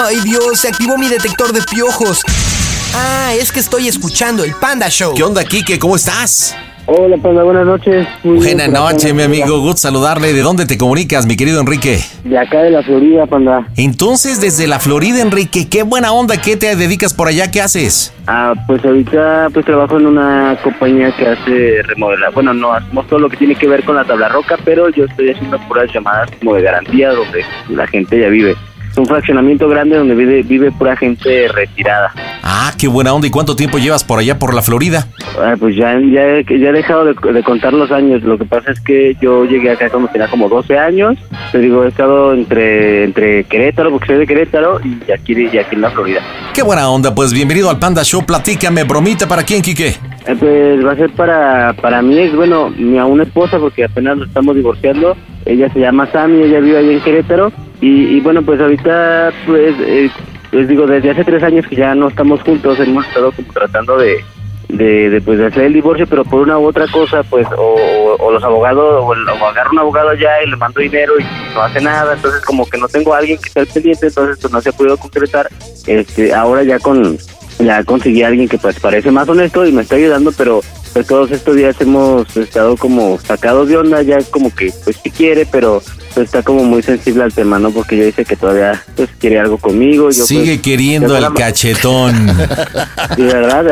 ¡Ay Dios! Se activó mi detector de piojos. Ah, es que estoy escuchando el Panda Show. ¿Qué onda, Kike? ¿Cómo estás? Hola, Panda, buenas noches. Buenas noches, mi amigo. Gusto saludarle. ¿De dónde te comunicas, mi querido Enrique? De acá de la Florida, Panda. Entonces, desde la Florida, Enrique, qué buena onda. ¿Qué te dedicas por allá? ¿Qué haces? Ah, pues ahorita pues trabajo en una compañía que hace remodelar. Bueno, no hacemos todo lo que tiene que ver con la tabla roca, pero yo estoy haciendo puras llamadas como de garantía donde la gente ya vive. Es un fraccionamiento grande donde vive, vive pura gente retirada. Ah, qué buena onda. ¿Y cuánto tiempo llevas por allá por la Florida? Ah, pues ya, ya, he- ya he dejado de, de contar los años. Lo que pasa es que yo llegué acá cuando tenía como 12 años. Te digo, he estado entre, entre Querétaro, porque soy de Querétaro, y aquí, y aquí en la Florida. Qué buena onda. Pues bienvenido al Panda Show. Platícame, bromita para quién, Kike. Eh, Pues va a ser para, para mi ex, bueno, mi aún esposa, porque apenas nos estamos divorciando. Ella se llama Sammy, ella vive ahí en Querétaro. Y, bueno, pues ahorita, pues, eh, les digo, desde hace tres años que ya no estamos juntos, hemos estado como tratando de, de, de, pues, de hacer el divorcio, pero por una u otra cosa, pues, o, o- los abogados, o, el- o agarro un abogado allá y le mando dinero y no hace nada. Entonces, como que no tengo a alguien que esté pendiente, entonces, pues, no se ha podido concretar. Este, ahora ya con ya conseguí a alguien que pues parece más honesto y me está ayudando, pero pues todos estos días hemos estado como sacados de onda, ya como que pues sí quiere, pero pues, está como muy sensible al tema, ¿no? Porque yo dice que todavía pues quiere algo conmigo. Yo, Sigue pues, queriendo el cachetón. Sí, ¿verdad?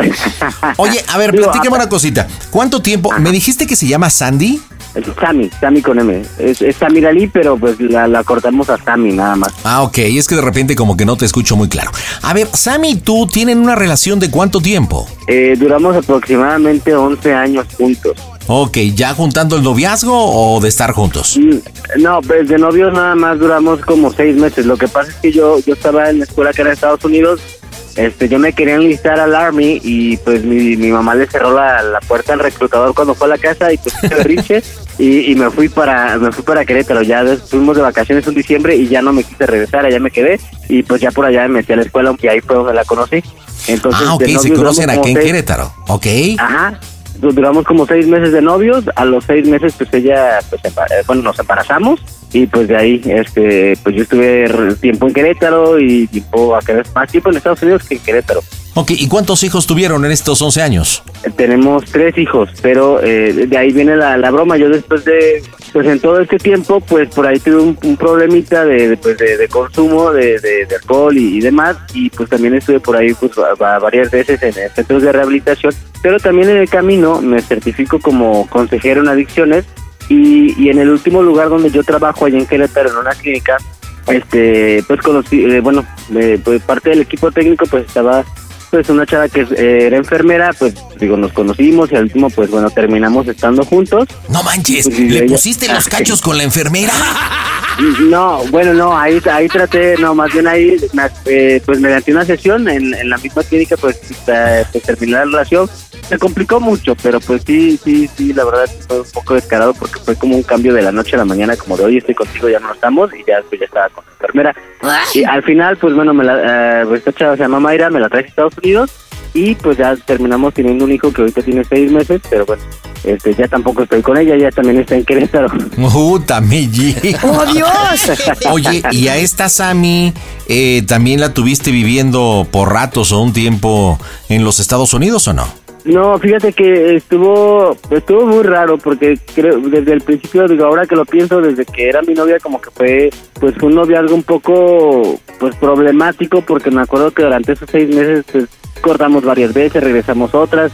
Oye, a ver, platícame una cosita. ¿Cuánto tiempo? ¿Me dijiste que se llama Sandy? Es Sammy, Sammy con M. Es, es Lali, pero pues la, la cortamos a Sammy nada más. Ah, ok. Es que de repente como que no te escucho muy claro. A ver, Sammy y tú tienen una relación de cuánto tiempo? Eh, duramos aproximadamente 11 años juntos. Ok, ¿ya juntando el noviazgo o de estar juntos? Mm, No, pues de novios nada más duramos como seis meses. Lo que pasa es que yo yo estaba en la escuela que era en Estados Unidos. Este, yo me quería enlistar al Army y pues mi, mi mamá le cerró la, la puerta al reclutador cuando fue a la casa y pues hice y, y me fui para me fui para Querétaro. Ya fuimos de vacaciones un diciembre y ya no me quise regresar, allá me quedé y pues ya por allá me metí a la escuela y ahí fue donde la conocí. Entonces, ah, ok, se conocen aquí en seis- Querétaro. Ok. Ajá. Du- Duramos como seis meses de novios. A los seis meses, pues ella, pues, eh, bueno, nos embarazamos. Y pues de ahí, este, pues yo estuve tiempo en Querétaro y tiempo acá, más tiempo en Estados Unidos que en Querétaro. Ok, ¿y cuántos hijos tuvieron en estos 11 años? Tenemos tres hijos, pero eh, de ahí viene la, la broma. Yo después de, pues en todo este tiempo, pues por ahí tuve un, un problemita de, de, pues, de, de consumo de, alcohol y, y demás. Y pues también estuve por ahí pues va- va- varias veces en centros de rehabilitación. Pero también en el camino me certifico como consejero en adicciones. Y, y en el último lugar donde yo trabajo, allá en Querétaro, en una clínica, este pues conocí, eh, bueno, eh, pues parte del equipo técnico pues estaba pues una chava que eh, era enfermera, pues digo, nos conocimos y al último pues bueno, terminamos estando juntos. No manches, Pues, y ¿le ella- pusiste los cachos con la enfermera? No, bueno, no, ahí, ahí traté, no, más bien ahí, me- eh, pues mediante una sesión en, en la misma clínica, pues, eh, pues terminé la relación. Se complicó mucho, pero pues sí, sí, sí, la verdad fue un poco descarado porque fue como un cambio de la noche a la mañana, como de hoy estoy contigo, ya no estamos, y ya después ya estaba con la enfermera. Y al final, pues bueno, me la, eh, pues, esta chava se llama Mayra, me la traje a Estados Y pues ya terminamos teniendo un hijo que ahorita tiene seis meses, pero bueno, este, ya tampoco estoy con ella, ya también está en Querétaro. Meji. ¡Oh, Dios! Oye, ¿y a esta Sammy eh, también la tuviste viviendo por ratos o un tiempo en los Estados Unidos o no? No, fíjate que estuvo estuvo muy raro porque creo desde el principio digo ahora que lo pienso desde que era mi novia como que fue pues fue un noviazgo un poco pues problemático porque me acuerdo que durante esos seis meses pues cortamos varias veces regresamos otras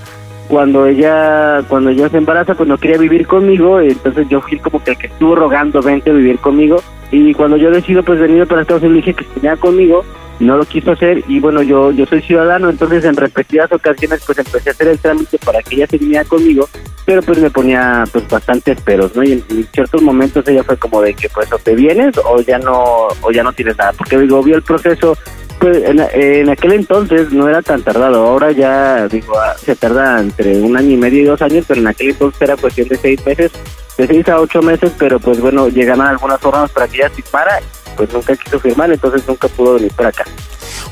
cuando ella cuando ella se embaraza pues no quería vivir conmigo entonces yo fui como que el que estuvo rogando vente a vivir conmigo. Y cuando yo decido pues venir para Estados Unidos dije que estuviera conmigo no lo quiso hacer y bueno yo yo soy ciudadano entonces en repetidas ocasiones pues empecé a hacer el trámite para que ella se viniera conmigo pero pues me ponía pues bastantes peros no y en, en ciertos momentos ella fue como de que pues o te vienes o ya no o ya no tienes nada porque digo vio el proceso pues en, en aquel entonces no era tan tardado ahora ya digo ah, se tarda entre un año y medio y dos años pero en aquel entonces era cuestión de seis meses de seis a ocho meses pero pues bueno llegaban algunas formas para que ella firmara pues nunca quiso firmar entonces nunca pudo venir para acá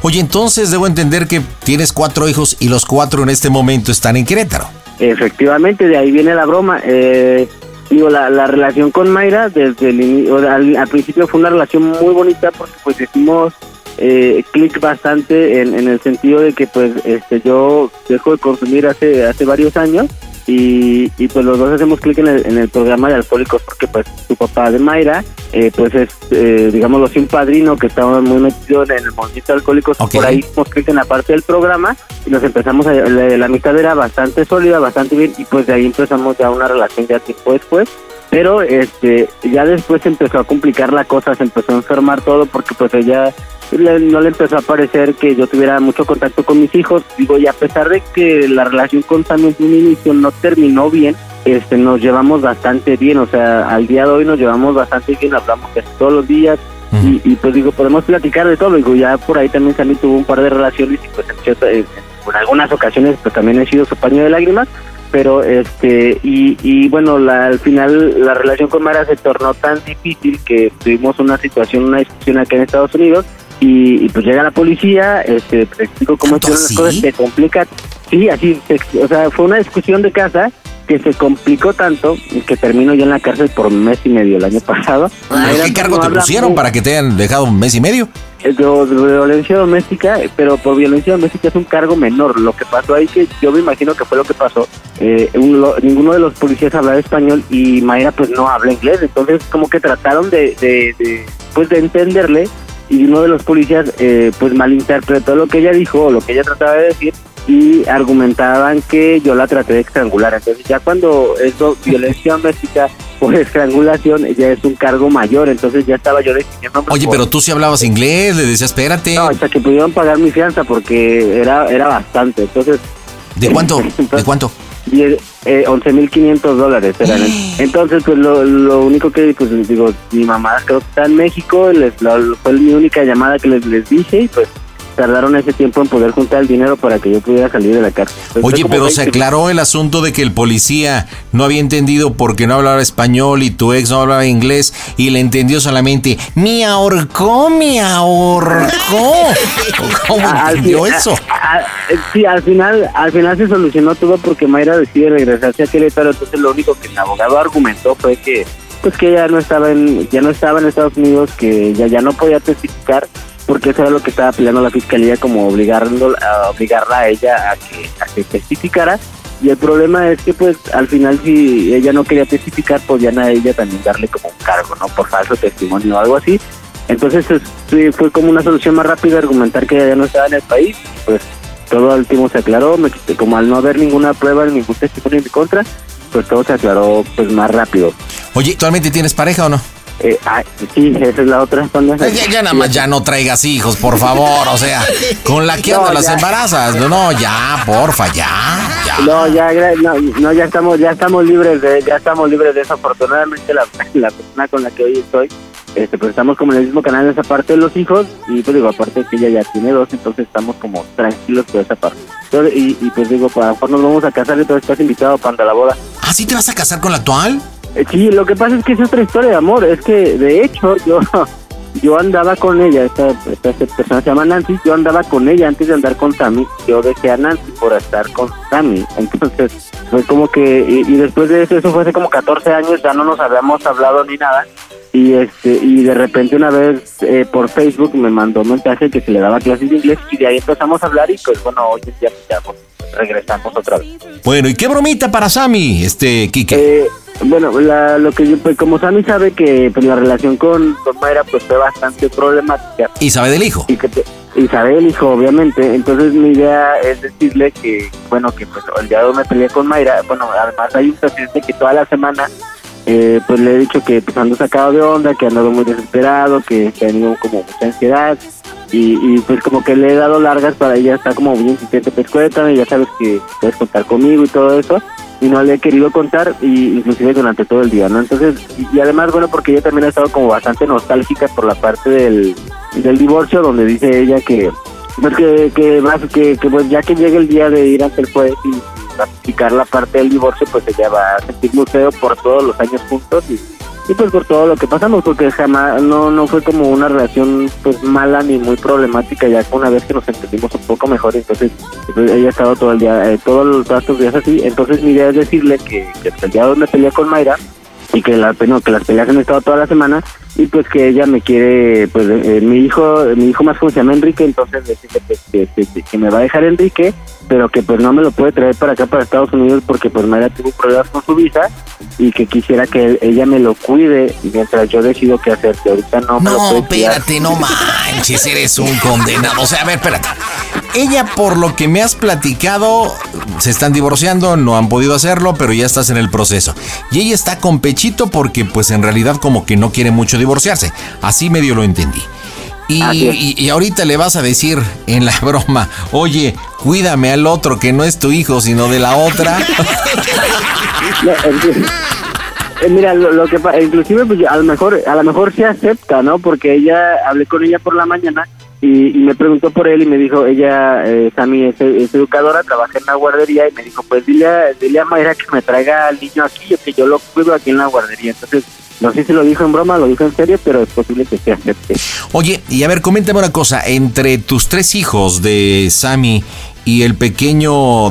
Oye, entonces debo entender que tienes cuatro hijos y los cuatro en este momento están en Querétaro. Efectivamente, de ahí viene la broma. Eh, digo, la, la relación con Mayra, desde el al, al principio fue una relación muy bonita porque pues hicimos eh, clic bastante en, en el sentido de que pues este yo dejo de consumir hace hace varios años y, y pues los dos hacemos clic en el, en el programa de alcohólicos porque pues su papá de Mayra eh, pues es eh, digámoslo así un padrino que estaba muy metido en el movimiento de alcohólicos Ok. por ahí hicimos clic en la parte del programa y nos empezamos a la, la amistad era bastante sólida bastante bien y pues de ahí empezamos ya una relación ya tiempo después pero este ya después se empezó a complicar la cosa se empezó a enfermar todo porque pues ella le- no le empezó a parecer que yo tuviera mucho contacto con mis hijos. Digo y a pesar de que la relación con Sammy en un inicio no terminó bien este nos llevamos bastante bien. O sea al día de hoy nos llevamos bastante bien hablamos casi todos los días. Y, y, pues digo podemos platicar de todo. Digo ya por ahí también Sammy tuvo un par de relaciones y pues en, cierta- en- en algunas ocasiones pues también he sido su paño de lágrimas. Pero este y, y bueno la, al final la relación con Mara se tornó tan difícil que tuvimos una situación una discusión acá en Estados Unidos y, y, pues llega la policía este te explico cómo ¿Tanto estuvieron las cosas se complica sí así se- o sea fue una discusión de casa que se complicó tanto que termino yo en la cárcel por un mes y medio el año pasado ¿Pero Mayra ¿Qué cargo te pusieron muy- para que te hayan dejado un mes y medio? de, de violencia doméstica, eh, pero por violencia doméstica es un cargo menor. Lo que pasó ahí, que yo me imagino que fue lo que pasó, eh, un- lo- ninguno de los policías hablaba español y Mayra pues no habla inglés, entonces como que trataron de, de, de, pues de entenderle y uno de los policías eh, pues malinterpretó lo que ella dijo o lo que ella trataba de decir y argumentaban que yo la traté de estrangular. Entonces ya cuando es violencia doméstica por estrangulación ya es un cargo mayor, entonces ya estaba yo definiendo Oye, pero tú sí hablabas inglés, le decías, espérate. no, hasta que pudieron pagar mi fianza porque era era bastante. Entonces, ¿De cuánto? ¿De cuánto? Eh, 11.500 dólares eran. Entonces, pues lo, lo único que, pues digo, mi mamá creo que está en México, les, lo- fue mi única llamada que les, les dije y pues tardaron ese tiempo en poder juntar el dinero para que yo pudiera salir de la cárcel. Entonces, Oye, pero se 20 aclaró el asunto de que el policía no había entendido porque no hablaba español y tu ex no hablaba inglés y le entendió solamente, me ahorcó, me ahorcó. ¿Cómo entendió eso? a- a- sí, al final, al final se solucionó todo porque Mayra decide regresarse a Querétaro, entonces lo único que el abogado argumentó fue que pues que ella no estaba en, ya no estaba en Estados Unidos, que ella ya no podía testificar, porque eso era lo que estaba peleando la fiscalía, como obligando, a obligarla a ella a que, a que testificara. Y el problema es que pues al final si ella no quería testificar, podían a ella también darle como un cargo, ¿no? Por falso testimonio o algo así. Entonces pues, fue como una solución más rápida argumentar que ella no estaba en el país. Pues todo al último se aclaró, me como al no haber ninguna prueba, ningún testimonio en mi contra, pues todo se aclaró pues más rápido. Oye, ¿actualmente tienes pareja o no? Eh, ah, sí, esa es la otra. Pues ya, ya nada más ya no traigas hijos, por favor, o sea, con la que No, las embarazas. No, no, ya, porfa, ya, ya. No, ya, no, no, ya estamos, ya estamos libres de, ya estamos libres de eso. Afortunadamente la, la persona con la que hoy estoy, este, pues estamos como en el mismo canal de esa parte de los hijos y pues digo aparte que ella ya tiene dos, entonces estamos como tranquilos por esa parte. Entonces, y, y pues digo, para lo mejor nos vamos a casar y todo estás invitado para la boda. ¿Ah, sí te vas a casar con la actual? Eh, Sí, lo que pasa es que es otra historia de amor. Es que, de hecho, yo yo andaba con ella. Esta, esta persona se llama Nancy. Yo andaba con ella antes de andar con Sammy. Yo dejé a Nancy por estar con Sammy. Entonces, fue como que. Y, y después de eso, eso fue hace como 14 años. Ya no nos habíamos hablado ni nada. Y este y de repente una vez eh, por Facebook me mandó un mensaje que se le daba clases de inglés y de ahí empezamos a hablar y pues bueno, hoy día ya pues, regresamos otra vez. Bueno, ¿y qué bromita para Sammy, este Quique? Eh, bueno, la, lo que yo, pues como Sammy sabe que pues, la relación con, con Mayra pues fue bastante problemática. Y sabe del hijo. Y que te- y sabe el hijo, obviamente. Entonces mi idea es decirle que, bueno, que pues el día de hoy me peleé con Mayra. Bueno, además hay un presidente que toda la semana eh, pues le he dicho que pues ando sacado de onda, que ando muy desesperado, que he tenido como mucha ansiedad. Y, y, pues como que le he dado largas para ella está como bien insistente, pues cuéntame, ya sabes que puedes contar conmigo y todo eso. Y no le he querido contar, y inclusive durante todo el día, ¿no? Entonces, y, además, bueno, porque ella también ha estado como bastante nostálgica por la parte del, del divorcio, donde dice ella que, pues que, que, que, que pues ya que llegue el día de ir ante el juez y, y ratificar la parte del divorcio, pues ella va a sentir muy feo por todos los años juntos y, pues por todo lo que pasamos, porque jamás, no, no fue como una relación pues mala ni muy problemática, ya que una vez que nos entendimos un poco mejor, entonces pues, ella ha estado todo el día, eh, todos, estos días así, entonces mi idea es decirle que, que el día donde peleé con Mayra, y que, la, no, que las peleas han estado toda la semana y pues que ella me quiere pues eh, mi hijo mi hijo más joven se llama Enrique entonces decirle pues, que, que- que me va a dejar Enrique pero que pues no me lo puede traer para acá para Estados Unidos porque pues Mayra tuvo problemas con su visa y que quisiera que ella me lo cuide mientras yo decido qué hacer que ahorita no me lo No, cuidar. espérate, no manches, eres un condenado. O sea, a ver, espérate. Ella, por lo que me has platicado, se están divorciando, no han podido hacerlo, pero ya estás en el proceso. Y ella está con pechito porque, pues, en realidad como que no quiere mucho divorciarse. Así medio lo entendí. Y, ahorita le vas a decir en la broma, oye, cuídame al otro que no es tu hijo, sino de la otra. No, eh, mira, lo, lo que pa- inclusive pues, a lo mejor a lo mejor se acepta, ¿no? Porque ella hablé con ella por la mañana y, y me preguntó por él y me dijo, ella, eh, Sammy es, es educadora, trabaja en la guardería y me dijo, pues dile a, dile a Mayra que me traiga al niño aquí, que yo lo cuido aquí en la guardería. Entonces, no sé si lo dijo en broma, lo dijo en serio, pero es posible que se acepte. Oye, y a ver, coméntame una cosa. Entre tus tres hijos de Sammy y el pequeño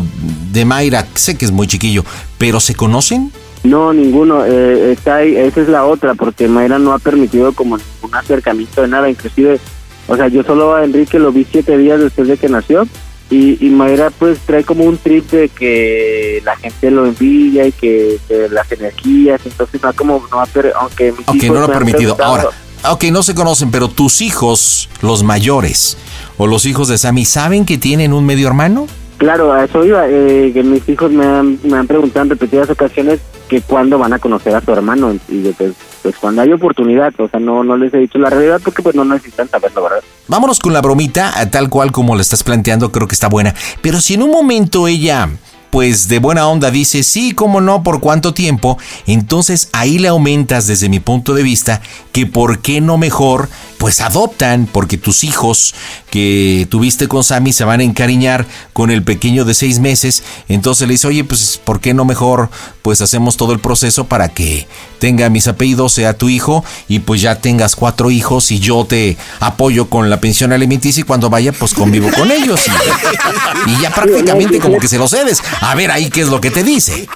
de Mayra, sé que es muy chiquillo, pero ¿se conocen? No, ninguno. Eh, está ahí, esa es la otra, porque Mayra no ha permitido como ningún acercamiento de nada. Inclusive, o sea, yo solo a Enrique lo vi siete días después de que nació. Y, y Mayra pues trae como un trip de que la gente lo envidia y que, las energías, entonces no como, no ha per- aunque mis Ok, hijos no lo ha permitido. Ahora, ok, no se conocen, pero tus hijos, los mayores, o los hijos de Sammy, ¿saben que tienen un medio hermano? Claro, a eso iba, eh, que mis hijos me han, me han preguntado en repetidas ocasiones que cuándo van a conocer a su hermano y de, pues, pues cuando hay oportunidad, o sea, no, no les he dicho la realidad porque pues no necesitan saberlo, ¿verdad? Vámonos con la bromita, a tal cual como la estás planteando, creo que está buena. Pero si en un momento ella, pues de buena onda dice, sí, cómo no, por cuánto tiempo, entonces ahí le aumentas desde mi punto de vista que por qué no mejor, pues adoptan, porque tus hijos que tuviste con Sammy se van a encariñar con el pequeño de seis meses, entonces le dice, oye, pues ¿por qué no mejor, pues hacemos todo el proceso para que tenga mis apellidos, sea tu hijo, y pues ya tengas cuatro hijos y yo te apoyo con la pensión alimenticia y cuando vaya, pues convivo con ellos. Y, y ya prácticamente como que se lo cedes. A ver ahí qué es lo que te dice.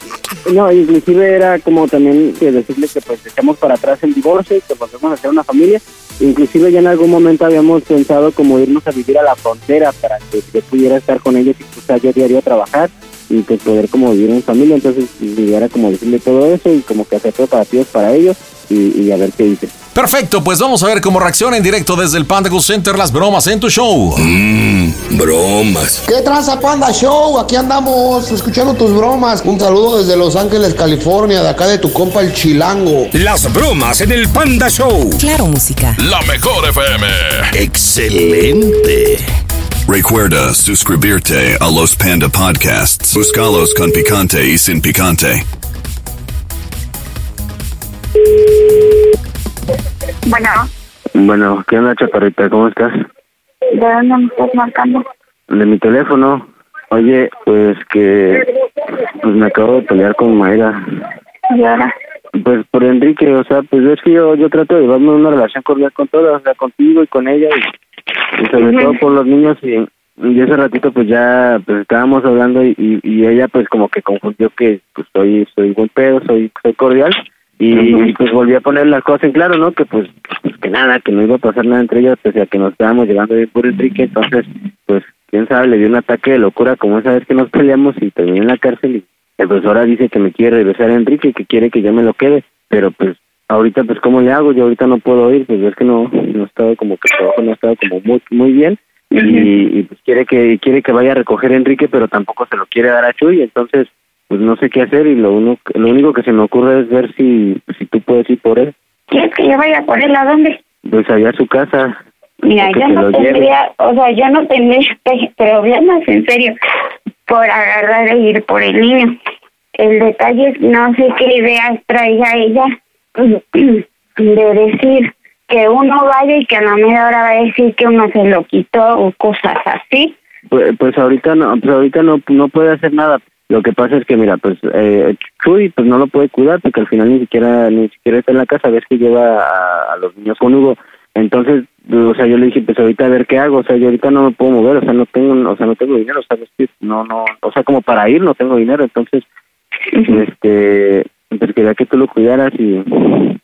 No, inclusive era como también que decirle que pues echamos para atrás el divorcio y que volvemos a hacer una familia. Inclusive ya en algún momento habíamos pensado como irnos a vivir a la frontera para que yo pudiera estar con ellos y pues yo diario a trabajar y pues poder como vivir en familia. Entonces idea era como decirle todo eso y como que hacer preparativos para ellos y, y a ver qué dice. Perfecto, pues vamos a ver cómo reacciona en directo desde el Panda Cool Center las bromas en tu show. Bromas. ¿Qué tranza Panda Show? Aquí andamos escuchando tus bromas. Un saludo desde Los Ángeles, California, de acá de tu compa el Chilango. Las bromas en el Panda Show. Claro, música. La mejor FM. Excelente. Recuerda suscribirte a los Panda Podcasts. Buscalos con picante y sin picante. Bueno, Bueno, ¿qué onda, chaparrita? ¿Cómo estás? ¿de dónde me estás marcando? De mi teléfono. Oye, pues que pues me acabo de pelear con Mayra. Y ahora, Pues por Enrique, o sea, pues es que yo, yo trato de llevarme una relación cordial con todas, o sea, contigo y con ella, y, y sobre todo por los niños, y, y ese ratito pues ya pues estábamos hablando y, y, y ella pues como que confundió que pues soy, soy buen pedo, soy, soy cordial, Y, pues volví a poner las cosas en claro, ¿no? Que pues, pues que nada, que no iba a pasar nada entre ellos, pese a que nos estábamos llevando bien por Enrique, entonces pues quién sabe, le dio un ataque de locura como esa vez que nos peleamos y terminé en la cárcel y el pues ahora dice que me quiere regresar a Enrique, que quiere que yo me lo quede, pero pues ahorita pues cómo le hago, yo ahorita no puedo ir, pues es que no, no he estado como que el trabajo no ha estado como muy, muy bien y, y, pues quiere que quiere que vaya a recoger a Enrique pero tampoco se lo quiere dar a Chuy entonces pues no sé qué hacer y lo uno lo único que se me ocurre es ver si si tú puedes ir por él. ¿Quieres que yo vaya por él a dónde? pues allá a su casa Mira, yo no lleve. tendría, o sea, yo no tendría problemas en serio por agarrar e ir por el niño. El detalle es, no sé qué ideas traiga ella de decir que uno vaya y que a la media hora va a decir que uno se lo quitó o cosas así. pues, pues ahorita no pues ahorita no no puede hacer nada lo que pasa es que mira pues eh, Chuy pues no lo puede cuidar porque al final ni siquiera ni siquiera está en la casa ves que lleva a, a los niños con Hugo entonces o sea yo le dije pues ahorita a ver qué hago o sea yo ahorita no me puedo mover o sea no tengo o sea no tengo dinero sabes que no no o sea como para ir no tengo dinero entonces este pues quería que tú lo cuidaras y,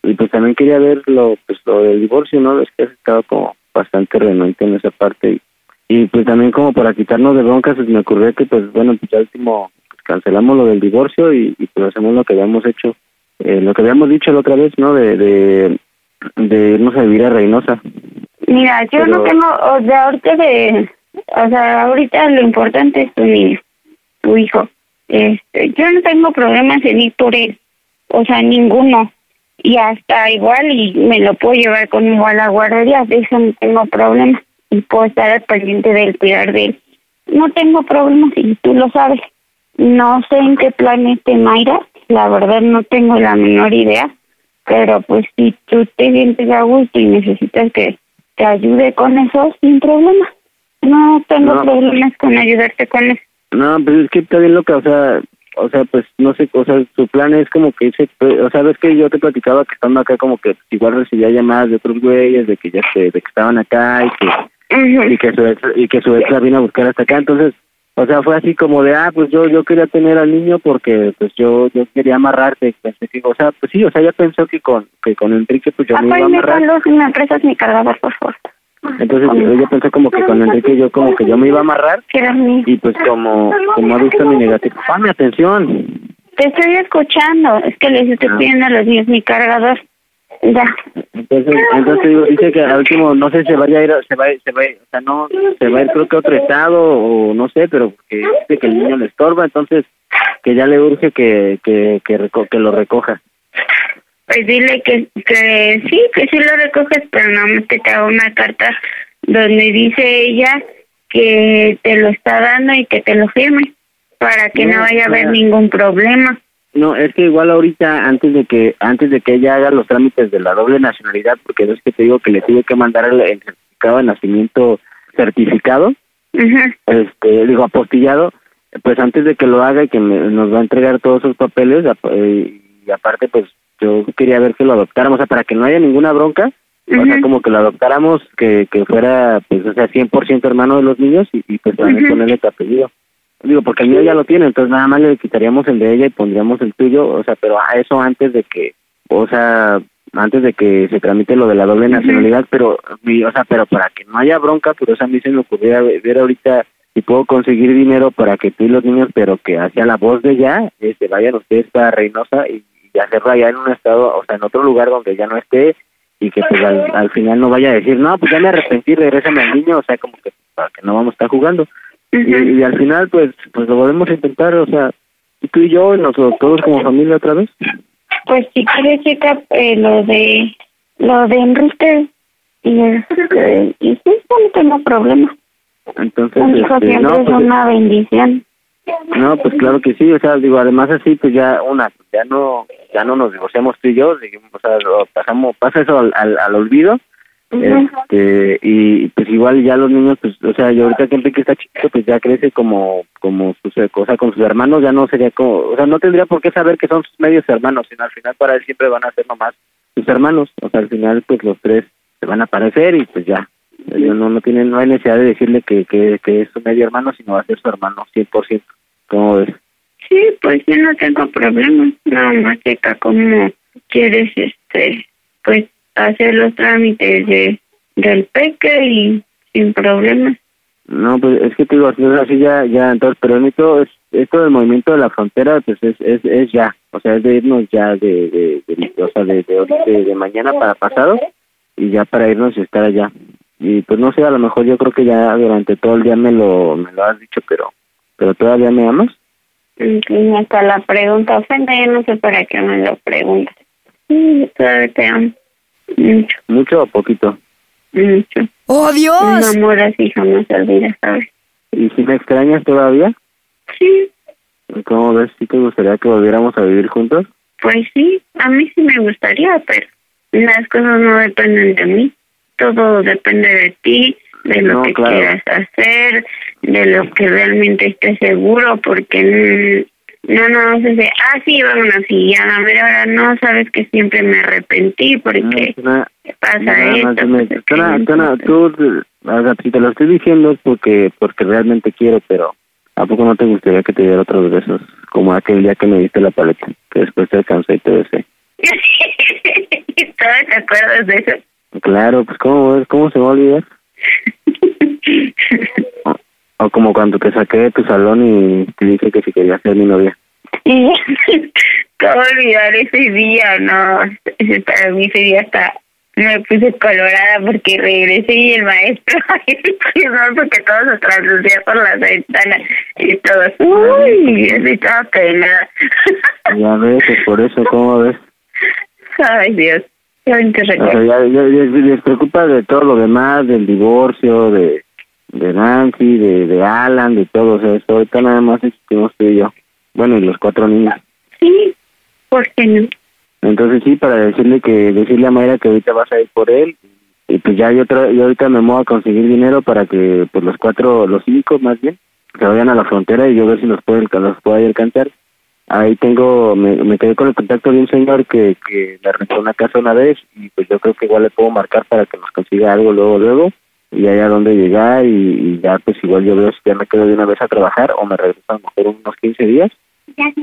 y pues también quería ver lo pues lo del divorcio no es que has estado como bastante renuente en esa parte y, y pues también como para quitarnos de broncas pues me ocurrió que pues bueno pues ya último pues, cancelamos lo del divorcio y, y pues hacemos lo que habíamos hecho eh, lo que habíamos dicho la otra vez no de de, de irnos a vivir a Reynosa Mira, yo no tengo, o sea, ahorita de, o sea, ahorita lo importante es tu niño, tu hijo. Este, yo no tengo problemas en ir por él, o sea, ninguno. Y hasta igual y me lo puedo llevar conmigo a la guardería, de eso no tengo problema. Y puedo estar al pendiente del cuidar de él. No tengo problemas y tú lo sabes. No sé en qué plan esté Mayra, la verdad no tengo la menor idea, pero pues si tú te sientes a gusto y necesitas que te ayude con eso, sin problema. No tengo No. problemas con ayudarte con eso. No, pues es que está bien loca, o sea, o sea, pues no sé, o sea, su plan es como que dice, o sea, ves que yo te platicaba que estando acá como que igual recibía llamadas de otros güeyes de que ya se, de que estaban acá y que y que su ex, y que su ex la vino a buscar hasta acá, entonces, o sea, fue así como de, ah, pues yo yo quería tener al niño porque pues yo yo quería amarrarte, pensé que, o sea, pues sí, o sea, ella pensó que con que con Enrique pues yo me iba a amarrar. Me mi cargador, por favor. Entonces ella pensó como que con Enrique yo como que yo me iba a amarrar y pues como como ha visto mi negativo, ¡Pame atención! Te estoy escuchando. Es que les estoy Ah. pidiendo a los niños mi cargador. Ya. Entonces, entonces digo, dice que al último no sé se vaya a ir, se va, se va, o sea, no se va a ir creo que a otro estado o no sé, pero que dice que el niño le estorba, entonces que ya le urge que que que, reco- que lo recoja. Pues dile que, que sí, que sí lo recoges, pero nada más que te haga una carta donde dice ella que te lo está dando y que te lo firme para que no, No, vaya a haber ningún problema. No, es que igual ahorita antes de que antes de que ella haga los trámites de la doble nacionalidad, porque es que te digo que le tuve que mandar el, el certificado de nacimiento certificado, este digo apostillado, pues antes de que lo haga y que me- nos va a entregar todos esos papeles ap- eh, y aparte pues yo quería ver que lo adoptáramos, o sea, para que no haya ninguna bronca, o sea, como que lo adoptáramos, que, que fuera, pues, o sea, 100% hermano de los niños y, y pues también Ujú. ponerle tu apellido. Digo, porque el mío ya lo tiene, entonces nada más le quitaríamos el de ella y pondríamos el tuyo, o sea, pero a eso antes de que, o sea, antes de que se tramite lo de la doble nacionalidad, pero, mi- o sea, pero para que no haya bronca, pues a mí se me ocurría ver ver ahorita si puedo conseguir dinero para que tú y los niños, pero que hacia la voz de ya, este, vayan ustedes para Reynosa y, y hacerlo allá en un estado, o sea, en otro lugar donde ya no esté y que pues al, al final no vaya a decir, no, pues ya me arrepentí, regrésame al niño, o sea, como que para que no vamos a estar jugando. Y, y al final, pues, pues lo volvemos a intentar, o sea, tú y yo, nosotros todos como familia otra vez. Pues si quieres checa eh, lo de lo de Enrique y este, y sí, no tengo problema. Entonces, Un hijo este, siempre no, es pues, una bendición. no, pues claro que sí, o sea, digo, además así, pues ya una, ya no, ya no nos divorciamos tú y yo, digamos, o sea, lo pasamos, pasa eso al, al, al olvido, este, y pues igual ya los niños, pues, o sea, yo ahorita que Enrique está chiquito, pues ya crece como, como sus, o sea, con sus hermanos, ya no sería como, o sea, no tendría por qué saber que son sus medios hermanos, sino al final para él siempre van a ser nomás sus hermanos, o sea, al final, pues los tres se van a aparecer y pues ya, no, no, tiene, no hay necesidad de decirle que, que, que es su medio hermano, sino va a ser su hermano 100%, ¿cómo ves? Sí, pues yo no tengo problema. Nada más checa cómo, quieres, este, pues hacer los trámites de del peque y sin problemas. No, pues es que te digo, así, así ya, ya, entonces, pero esto, es, esto del movimiento de la frontera, pues es, es, es ya, o sea, es de irnos ya de, de, de- o sea, de, de, de- de mañana para pasado y ya para irnos y estar allá. Y pues no sé, a lo mejor yo creo que ya durante todo el día me lo, me lo has dicho, pero, pero todavía me amas. Y hasta la pregunta ofende, yo no sé para qué me lo preguntas. Sí, todavía te amo. Mucho, ¿Mucho o poquito? mucho. ¡Oh, Un Dios! amor así jamás se olvida, ¿sabes? ¿Y si me extrañas todavía? Sí, ¿Cómo ves? ¿Sí te gustaría que volviéramos a vivir juntos? pues sí, a mí sí me gustaría, pero las cosas no dependen de mí. Todo depende de ti, de lo No, que claro. quieras hacer, de lo que realmente estés seguro, porque mm, no, no, no sé, ah, sí, vámonos, y ya, a ver, ahora no, sabes que siempre me arrepentí porque pasa más esto. dime, pasa tú, na- aquello, tú o sea, si te lo estoy diciendo es porque, porque realmente quiero, pero ¿a poco no te gustaría que te diera otros besos? Como aquel día que me diste la paleta, que después te alcancé y te besé. ¿Y todavía te acuerdas de eso? Claro, pues ¿cómo? ¿Cómo se va a olvidar? O, como cuando te saqué de tu salón y te dije que si querías ser mi novia. ¿Cómo olvidar ese día? No, para mí ese día hasta me puse colorada porque regresé y el maestro no porque todo se traducía por las ventanas y todos, uy, yo estaba penada. Ya ves, pues por eso, ¿cómo ves? Ay, Dios, qué bonito O sea, recuerdo. ya, ya, ya les preocupa de todo lo demás, del divorcio, de, de Nancy, de, de Alan, de todo eso. Ahorita nada más existimos tú y yo. Bueno, y los cuatro niños. Sí, ¿por qué no? Entonces sí, para decirle que decirle a Mayra que ahorita vas a ir por él y pues ya yo, tra- yo ahorita me muevo a conseguir dinero para que pues los cuatro, los cinco más bien, que vayan a la frontera y yo ver si los puedo, los puedo alcanzar. Ahí tengo, me, me quedé con el contacto de un señor que, que le rentó una casa una vez y pues yo creo que igual le puedo marcar para que nos consiga algo luego, luego y allá donde llegar y, y ya pues igual yo veo si ya me quedo de una vez a trabajar o me regreso a lo mejor unos 15 días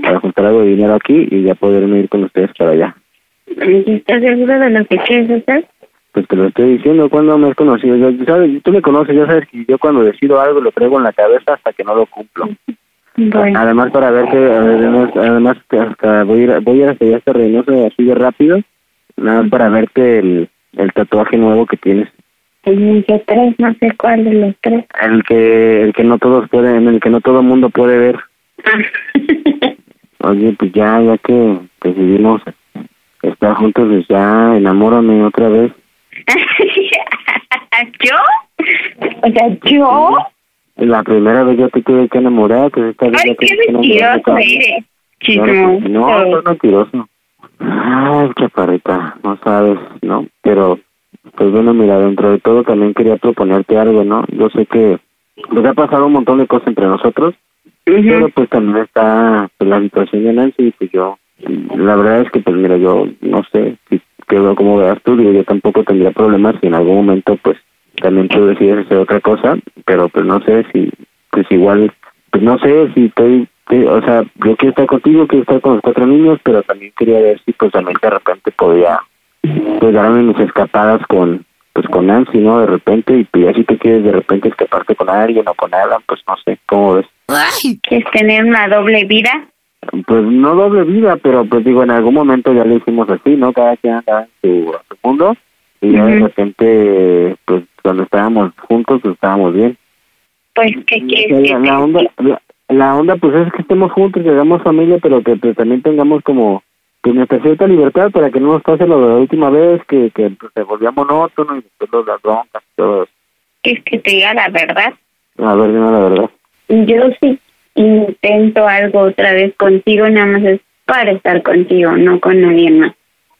para juntar algo de dinero aquí y ya poderme ir con ustedes para allá. ¿Y ¿Estás seguro de lo que quieres hacer? Pues te lo estoy diciendo, cuando me has conocido? Yo, ¿sabes? Tú me conoces, ya sabes que yo cuando decido algo lo traigo en la cabeza hasta que no lo cumplo. Bueno, Además, para verte, además, además que hasta voy a ir, voy a ir hasta allá hasta Reynosa así de rápido, nada más para verte el, el tatuaje nuevo que tienes. Que tres, no sé cuál de los tres. El que, el que no todos pueden, el que no todo mundo puede ver. Oye, pues ya, ya que decidimos estar juntos, pues ya enamórame otra vez. ¿Yo? O sea, ¿yo? La primera vez yo te tuve que enamorar, pues esta vez Ay, qué mentiroso eres. No, no es mentiroso. Ay, chaparrita, no sabes, ¿no? Pero, pues bueno, mira, dentro de todo también quería proponerte algo, ¿no? Yo sé que pues ha pasado un montón de cosas entre nosotros, pero pues también está pues, la situación de Nancy y pues yo, la verdad es que pues mira, yo no sé, si quedó como veas tú, digo, yo tampoco tendría problemas si en algún momento pues también tú decides hacer otra cosa, pero pues no sé si, pues igual, pues no sé si estoy, que- o sea, yo quiero estar contigo, quiero estar con los cuatro niños, pero también quería ver si pues también de repente podía, pues darme mis escapadas con, pues con Nancy, ¿no? De repente, y pues ya si te quieres de repente escaparte con alguien o con Alan, pues no sé, ¿cómo ves? ¿Quieres tener una doble vida? Pues no doble vida, pero pues digo, en algún momento ya lo hicimos así, ¿no? Cada quien andaba en su, en su mundo y ya de Ujú. repente, pues cuando estábamos juntos, pues estábamos bien. Pues, ¿qué quieres que la, la onda, la, la onda pues es que estemos juntos, que hagamos familia, pero que pues, también tengamos como pues nuestra cierta libertad para que no nos pase lo de la última vez, que, que se volvía monótono y después lo de las broncas y todo eso. ¿Quieres que te diga la verdad? A ver, dime la verdad. Yo sí intento algo otra vez contigo, nada más es para estar contigo, no con nadie más.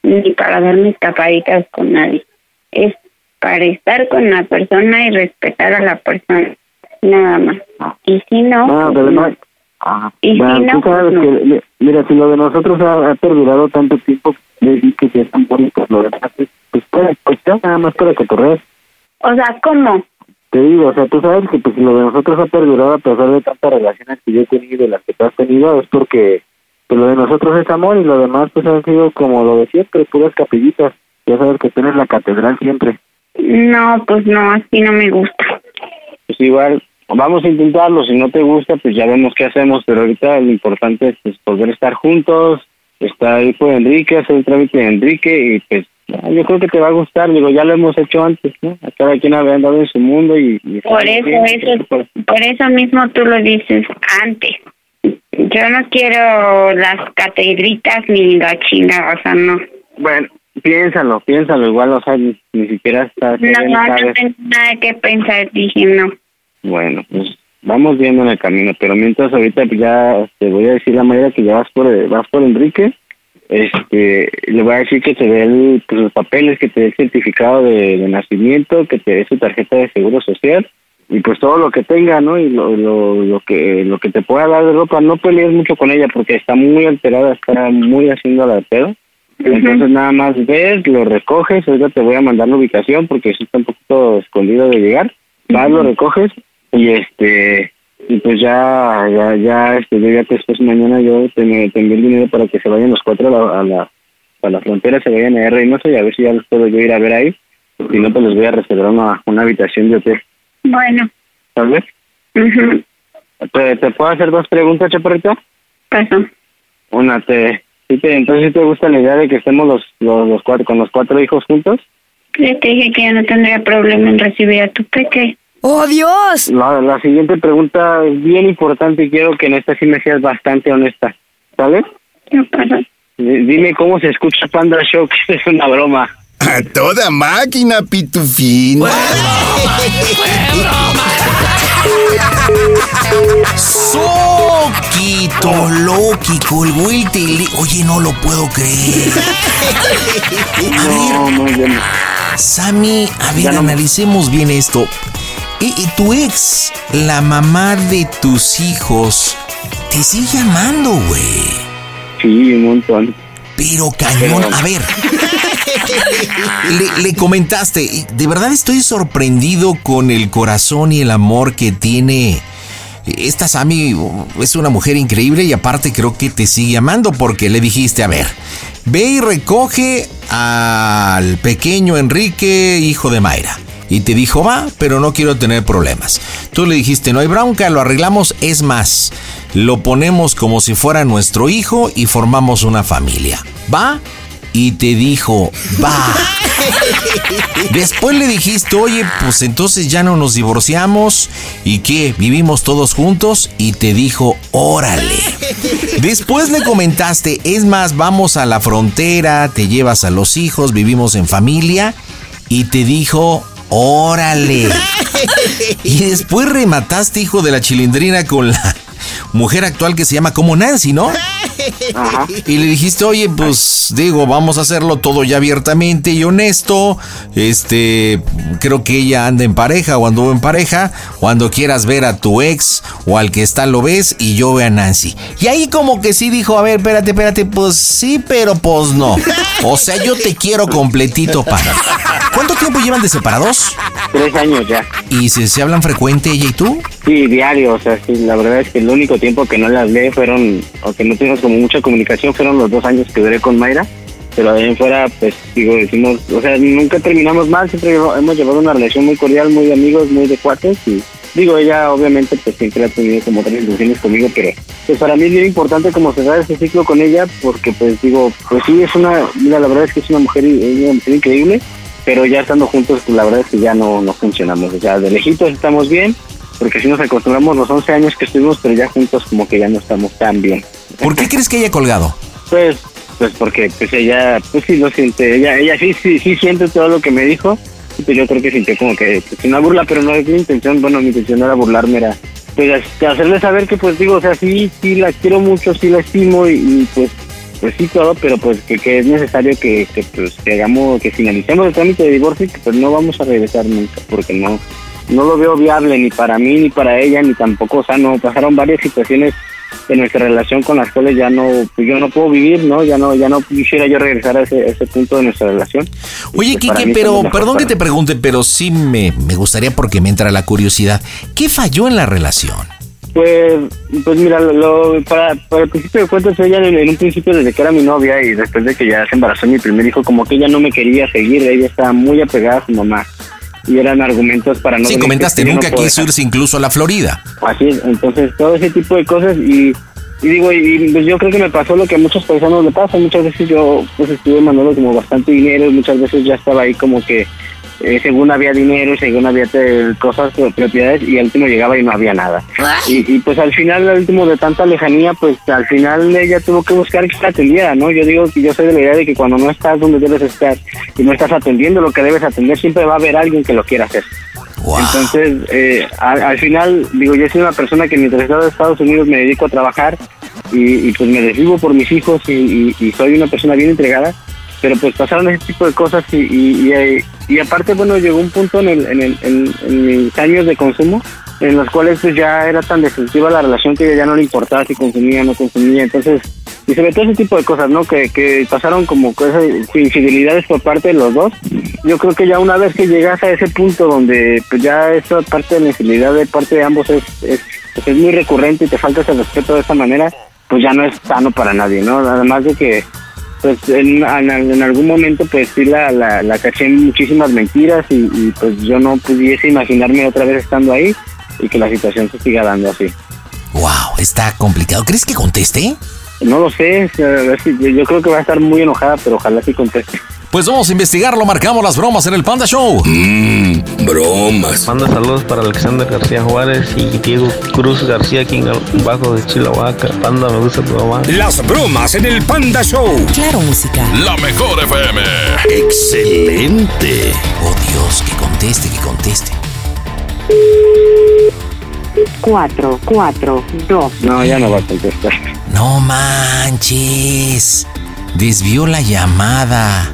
Ni para darme escapaditas con nadie. Es para estar con la persona y respetar a la persona. Nada más. Y si no, No, pues pero no. no. Ah, Y ya, si no, tú sabes pues no. que, mi- mira, si lo de nosotros ha, ha perdurado tanto tiempo, decir que ya están bonitos, lo demás, pues, pues, pues, nada más para cotorrear. O sea, ¿cómo? Te digo, o sea, tú sabes que pues si lo de nosotros ha perdurado a pesar de tantas relaciones que yo he tenido y las que tú has tenido, es porque pues lo de nosotros es amor y lo demás pues ha sido como lo de siempre, puras capillitas. Ya sabes que tienes la catedral siempre. No, pues no, así no me gusta. Pues igual, vamos a intentarlo, si no te gusta pues ya vemos qué hacemos, pero ahorita lo importante es pues, poder estar juntos, está ahí por Enrique, hacer el trámite de Enrique y pues ya, yo creo que te va a gustar, digo, ya lo hemos hecho antes, ¿no? A cada quien había andado en su mundo y... y Por eso, eso, por eso mismo tú lo dices antes. Yo no quiero las catedritas ni la chinga, o sea, no. Bueno, piénsalo, piénsalo, igual, o sea, ni, ni siquiera estás... No, no, no tengo nada que pensar, dije no. Bueno, pues vamos viendo en el camino, pero mientras ahorita ya te voy a decir la manera que ya vas por vas por Enrique, este, le voy a decir que te dé el, pues, los papeles, que te dé el certificado de, de nacimiento, que te dé su tarjeta de seguro social y pues todo lo que tenga, ¿no? Y lo, lo, lo que lo que te pueda dar de ropa, no pelees mucho con ella porque está muy alterada, está muy haciendo la de pedo. Entonces nada más ves, lo recoges, ahorita te voy a mandar la ubicación porque sí está un poquito escondido de llegar. Vas, lo recoges y este y pues ya ya ya este yo ya después mañana yo te, me- te envío el dinero para que se vayan los cuatro a la, a la, a la frontera, se vayan a Reynosa y a ver si ya los puedo yo ir a ver ahí. Si no, pues les voy a reservar una, una habitación de hotel. Bueno, ¿Sabes? ujú, ¿Te, ¿Te puedo hacer dos preguntas, Chaparrita? pasó. Una, te, sí te, entonces ¿sí te gusta la idea de que estemos los, los, los cuatro, con los cuatro hijos juntos? Ya te dije que yo no tendría problema en recibir a tu peque. ¡Oh, Dios! La, la siguiente pregunta es bien importante y quiero que en esta sí me seas bastante honesta. ¿Sabes? ¿Qué pasa? D- Dime cómo se escucha Panda Show, que es una broma. A toda máquina, pitufín. Soquito, Loki, colgó el tele. Oye, no lo puedo creer. No, no, yo no. Sammy, a ver, Ya no- analicemos bien esto. Y, y tu ex, la mamá de tus hijos, te sigue llamando, güey. Sí, un montón. Pero cañón, a ver. Le, le comentaste, de verdad estoy sorprendido con el corazón y el amor que tiene. Esta Sammy es una mujer increíble y aparte creo que te sigue amando porque le dijiste, a ver, ve y recoge al pequeño Enrique, hijo de Mayra. Y te dijo, va, pero no quiero tener problemas. Tú le dijiste, no hay bronca, lo arreglamos, es más, lo ponemos como si fuera nuestro hijo y formamos una familia. ¿Va? Y te dijo, va. Después le dijiste, oye, pues entonces ya no nos divorciamos y qué, vivimos todos juntos y te dijo, órale. Después le comentaste, es más, vamos a la frontera, te llevas a los hijos, vivimos en familia y te dijo, órale. Y después remataste, hijo de la chilindrina, con la mujer actual que se llama como Nancy, ¿no? Ajá. Y le dijiste, oye, pues digo, vamos a hacerlo todo ya abiertamente y honesto. Este, creo que ella anda en pareja o anduvo en pareja. Cuando quieras ver a tu ex o al que está lo ves y yo veo a Nancy. Y ahí como que sí dijo, a ver, espérate, espérate, pues sí, pero pues no. O sea, yo te quiero completito, para. ¿Cuánto tiempo llevan de separados? Tres años ya. ¿Y se, se hablan frecuente ella y tú? Sí, diario, o sea, sí, la verdad es que el único tiempo que no le hablé fueron, o que no tuvimos como mucha comunicación, fueron los dos años que duré con Mayra, pero de ahí en fuera, pues, digo, decimos, o sea, nunca terminamos mal, siempre hemos llevado una relación muy cordial, muy de amigos, muy de cuates, y digo, ella obviamente, pues, siempre ha tenido como otras intenciones conmigo, pero, pues, para mí es bien importante como cerrar ese ciclo con ella, porque, pues, digo, pues sí, es una, mira, la verdad es que es una mujer, es una mujer increíble, pero ya estando juntos, pues, la verdad es que ya no, no funcionamos, o sea, de lejitos estamos bien, porque sí nos acostumbramos los 11 años que estuvimos, pero ya juntos como que ya no estamos tan bien. ¿Por qué crees que haya colgado? Pues, pues porque pues ella, pues sí lo siente, ella, ella sí, sí, sí siente todo lo que me dijo, pues yo creo que sintió como que pues, una burla, pero no es mi intención, bueno, mi intención no era burlarme, era pues hacerle saber que pues digo, o sea, sí, sí la quiero mucho, sí la estimo y, y, pues pues sí todo, pero pues que, que es necesario que, que pues que hagamos, que finalicemos el trámite de divorcio y que pues no vamos a regresar nunca, porque no, no lo veo viable ni para mí ni para ella ni tampoco o sea no pasaron varias situaciones de nuestra relación con las cuales ya no pues yo no puedo vivir no ya no ya no quisiera yo regresar a ese, a ese punto de nuestra relación Oye, Pues, Kike, pero perdón que te pregunte, pero sí me, me gustaría porque me entra la curiosidad. ¿Qué falló en la relación? Pues, pues mira, lo, para, para el principio de cuentas, ella en, en, un principio desde que era mi novia y después de que ya se embarazó mi primer hijo, como que ella no me quería seguir, ella estaba muy apegada a su mamá. Y eran argumentos para no... Sí, comentaste, nunca no quiso irse incluso a la Florida. Así es, entonces todo ese tipo de cosas y, y digo, y pues yo creo que me pasó lo que a muchos personas le pasa, muchas veces yo pues estuve mandando como bastante dinero y muchas veces ya estaba ahí como que eh, según había dinero, según había te, cosas, propiedades, y al último llegaba y no había nada. Y, y, pues al final, al último de tanta lejanía, pues al final ella tuvo que buscar que se atendiera, ¿no? Yo digo que yo soy de la idea de que cuando no estás donde debes estar y no estás atendiendo lo que debes atender, siempre va a haber alguien que lo quiera hacer. Entonces, eh, al, al, final, digo, yo soy una persona que mientras estaba en Estados Unidos me dedico a trabajar y, y pues me desvivo por mis hijos y, y, y soy una persona bien entregada pero pues pasaron ese tipo de cosas y, y, y, y aparte, bueno, llegó un punto en, el, en, el, en, en, mis años de consumo en los cuales pues ya era tan destructiva la relación que ya no le importaba si consumía o no consumía, entonces, y sobre todo ese tipo de cosas, ¿no? Que, que pasaron como cosas, infidelidades por parte de los dos, yo creo que ya una vez que llegas a ese punto donde pues ya esa parte de la infidelidad de parte de ambos es, es, pues es muy recurrente y te falta ese respeto de esa manera, pues ya no es sano para nadie, ¿no? Además de que pues en, en, en, algún momento pues sí la, la, la caché en muchísimas mentiras y, y, pues yo no pudiese imaginarme otra vez estando ahí y que la situación se siga dando así. Wow, está complicado. ¿Crees que conteste? No lo sé, yo creo que va a estar muy enojada, pero ojalá sí conteste. Pues vamos a investigarlo, marcamos las bromas en el Panda Show. Mmm, bromas. Manda saludos para Alexander García Juárez y Diego Cruz García aquí en el bajo de Chilahuaca. Panda, me gusta tu mamá. Las bromas en el Panda Show. Claro, música. La mejor FM. Excelente. Oh Dios, que conteste, que conteste. 4, 4, 2. No, ya no va a contestar. No manches. Desvió la llamada.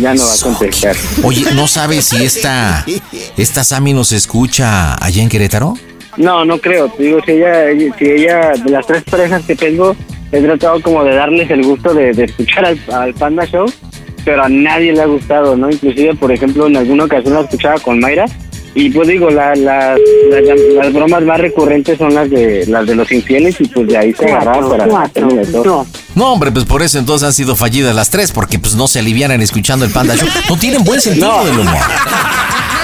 Ya no va a contestar. Oye, ¿no sabes si esta, esta Sammy nos escucha allá en Querétaro? No, no creo. Te digo, si ella, si ella, de las tres parejas que tengo, he tratado como de darles el gusto de, de escuchar al, al, Panda Show, pero a nadie le ha gustado, ¿no? Inclusive, por ejemplo, en alguna ocasión la escuchaba con Mayra, y pues digo, la, la, la, las bromas más recurrentes son las de las de los infieles y pues de ahí se agarraba para cuatro, dos. No, hombre, pues por eso entonces han sido fallidas las tres, porque pues no se alivianan escuchando el Panda Show. No tienen buen sentido no. del humor.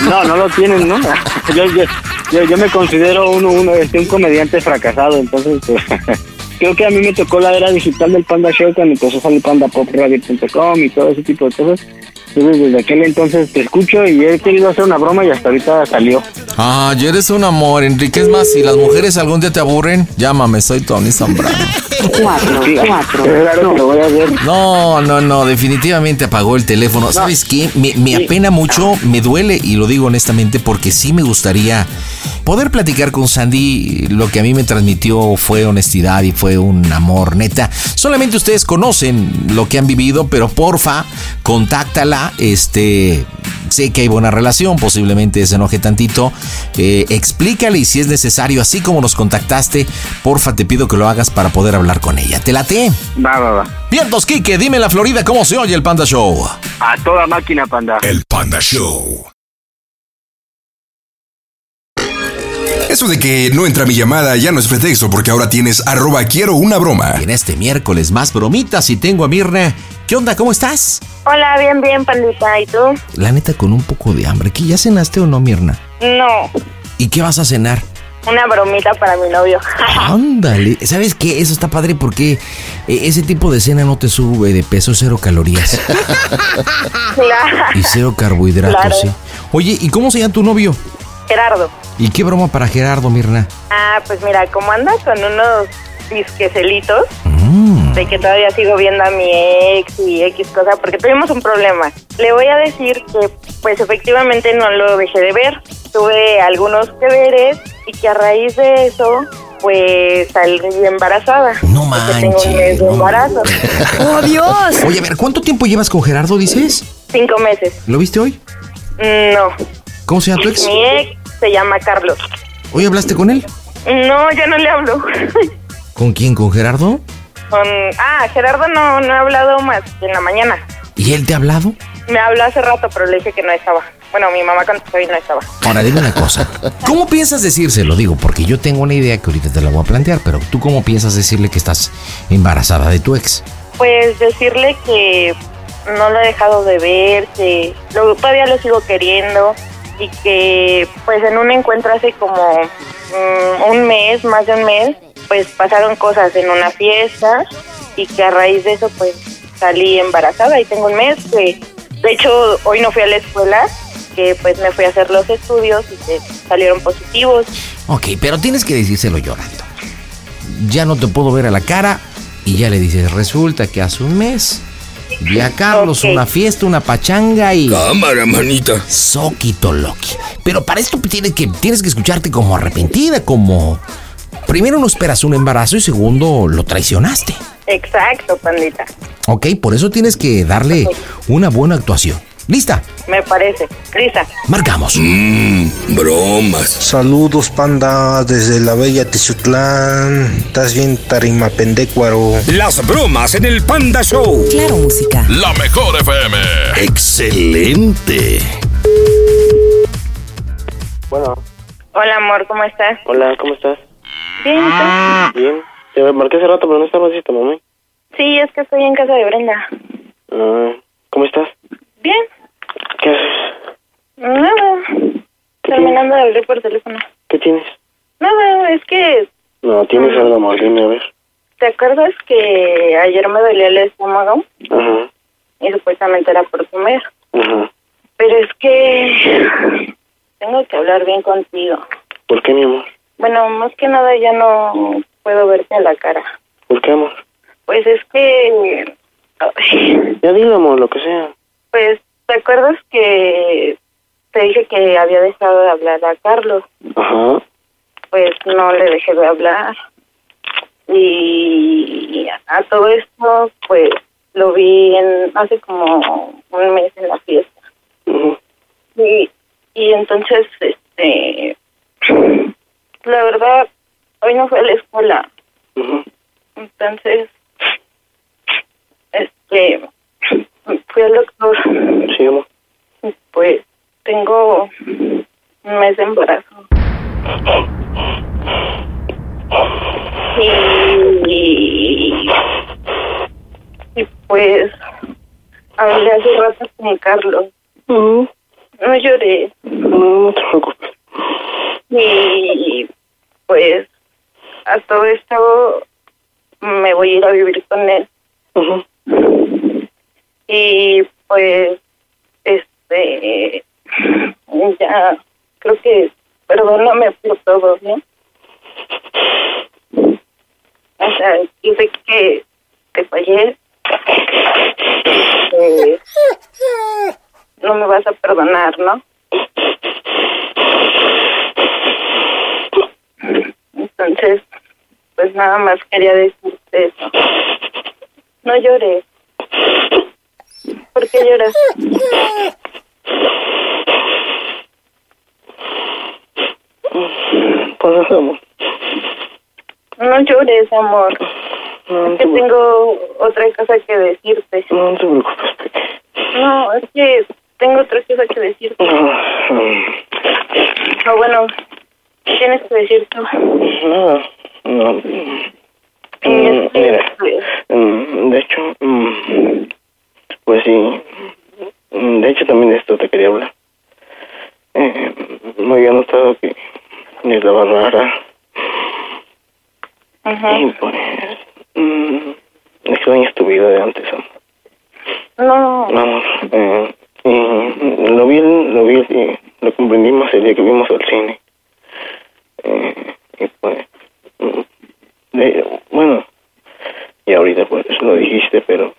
No, no lo tienen, ¿no? Yo, yo, yo, yo me considero uno, uno, este, un comediante fracasado, entonces pues, creo que a mí me tocó la era digital del Panda Show cuando empezó a salir pandapopradio.com y todo ese tipo de cosas. Entonces, desde aquel entonces te escucho y he querido hacer una broma y hasta ahorita salió. Ah, ya eres un amor, Enrique. Es más, si las mujeres algún día te aburren, llámame, soy Tony Zambrano. Cuatro, Sí, cuatro. claro que lo voy a hacer. No, no, no, definitivamente apagó el teléfono. ¿Sabes qué? Me, me Sí. apena mucho, me duele y lo digo honestamente porque sí me gustaría poder platicar con Sandy. Lo que a mí me transmitió fue honestidad y fue un amor neta. Solamente ustedes conocen lo que han vivido, pero porfa, contáctala. Este, sé que hay buena relación, posiblemente se enoje tantito. Eh, explícale y si es necesario, así como nos contactaste, porfa, te pido que lo hagas para poder hablar con ella. ¿Te late? Va, va, va. Vientos, Quique, dime en la Florida cómo se oye el Panda Show. A toda máquina, panda. El Panda Show. Eso de que no entra mi llamada ya no es pretexto porque ahora tienes arroba quiero una broma. Y en este miércoles más bromitas y tengo a Mirna. ¿Qué onda? ¿Cómo estás? Hola, bien, bien, pandita. ¿Y tú? La neta con un poco de hambre. ¿Qué ya cenaste o no, Mirna? No, ¿Y qué vas a cenar? una bromita para mi novio. Ándale. ¿Sabes qué? Eso está padre porque eh, ese tipo de cena no te sube de peso, cero calorías Claro. y cero carbohidratos, Claro. ¿sí? Oye, ¿y cómo se llama tu novio? Gerardo. ¿Y qué broma para Gerardo, Mirna? Ah, pues mira, como andas con unos disquecelitos, Mm. de que todavía sigo viendo a mi ex y X cosa, porque tuvimos un problema. Le voy a decir que, pues efectivamente no lo dejé de ver. Tuve algunos deberes y que a raíz de eso, pues salí embarazada. No Porque tengo un mes de manches, no. embarazo. ¡Oh, Dios! Oye, a ver, ¿cuánto tiempo llevas con Gerardo, dices? Cinco meses. ¿Lo viste hoy? No. ¿Cómo se llama tu ex? Mi ex se llama Carlos. ¿Hoy hablaste con él? No, yo no le hablo. ¿Con quién? ¿Con Gerardo? Con... Ah, Gerardo no, no he hablado más que en la mañana. ¿Y él te ha hablado? Me habló hace rato, pero le dije que no estaba. Bueno, mi mamá cuando estaba ahí no estaba. Ahora dime una cosa. ¿Cómo piensas decírselo? Digo, porque yo tengo una idea que ahorita te la voy a plantear, pero tú cómo piensas decirle que estás embarazada de tu ex? Pues decirle que no lo he dejado de ver, que lo- todavía lo sigo queriendo y que pues en un encuentro hace como mm, un mes, más de un mes, pues pasaron cosas en una fiesta y que a raíz de eso pues salí embarazada y tengo un mes que de hecho hoy no fui a la escuela que pues me fui a hacer los estudios y que salieron positivos Ok, pero tienes que decírselo llorando. Ya no te puedo ver a la cara y ya le dices, resulta que hace un mes vi a Carlos, una fiesta, una pachanga y... Cámara, manita. Soquito Loki. Pero para esto tienes que, tienes que escucharte como arrepentida, como... Primero no esperas un embarazo y segundo lo traicionaste. exacto pandita Ok, por eso tienes que darle una buena actuación. ¿Lista? me parece Lisa Marcamos. Mmm, bromas. Saludos, panda, desde la bella Tizutlán. Estás bien, tarima pendecuaro. Las bromas en el Panda Show. Claro, música. La mejor FM. Excelente. Bueno, hola amor ¿cómo estás? hola, ¿cómo estás? Bien, ¿y tú? Bien. Te marqué hace rato, pero no estabas lista, mamá. Sí, es que estoy en casa de Brenda. Ah, ¿Cómo estás? Bien, ¿Qué haces? nada. Terminando de hablar por teléfono. ¿Qué tienes? Nada, es que, No, tienes algo, amor, dime a ver. ¿te acuerdas que ayer me dolía el estómago? Ajá, Y supuestamente era por comer. ajá. Pero es que tengo que hablar bien contigo. ¿Por qué, mi amor? Bueno, más que nada ya no puedo verte a la cara. ¿Por qué, amor? Pues es que... ay, Ya dilo, amor, lo que sea. Pues, ¿te acuerdas que te dije que había dejado de hablar a Carlos? Ajá. pues no le dejé de hablar. Y a todo esto, pues lo vi en, hace como un mes en la fiesta. Ujú. Y, y entonces, este, la verdad, hoy no fui a la escuela. Entonces, este, fui al doctor. Sí, amor. y, Pues tengo un mes de embarazo. Y, y pues hablé hace rato con Carlos. No lloré. No, no te preocupes. Y pues a todo esto me voy a ir a vivir con él. Y pues este ya creo que perdóname por todo, ¿no? O sea, yo sé que te fallé. Eh, no me vas a perdonar, ¿no? Entonces, pues nada más quería decirte eso. No llores. ¿Por qué lloras? Pues, amor. No llores, amor. No, no Es te que tengo otra cosa que decirte. No, no te preocupes, Peque. No, es que tengo otra cosa que decirte. No, O bueno, ¿qué tienes que decir tú? nada. No. mm, Es que, mira, mm, de hecho, mm, pues sí. Mm, De hecho, también de esto te quería hablar. Eh, no había notado que me estaba rara. ajá. Y pues, mm, extrañas tu vida de antes, amor. No, Vamos, eh, y lo vi, lo vi y lo comprendí más el día que vimos al cine. Y pues, mm, de- bueno, y ahorita pues lo dijiste, pero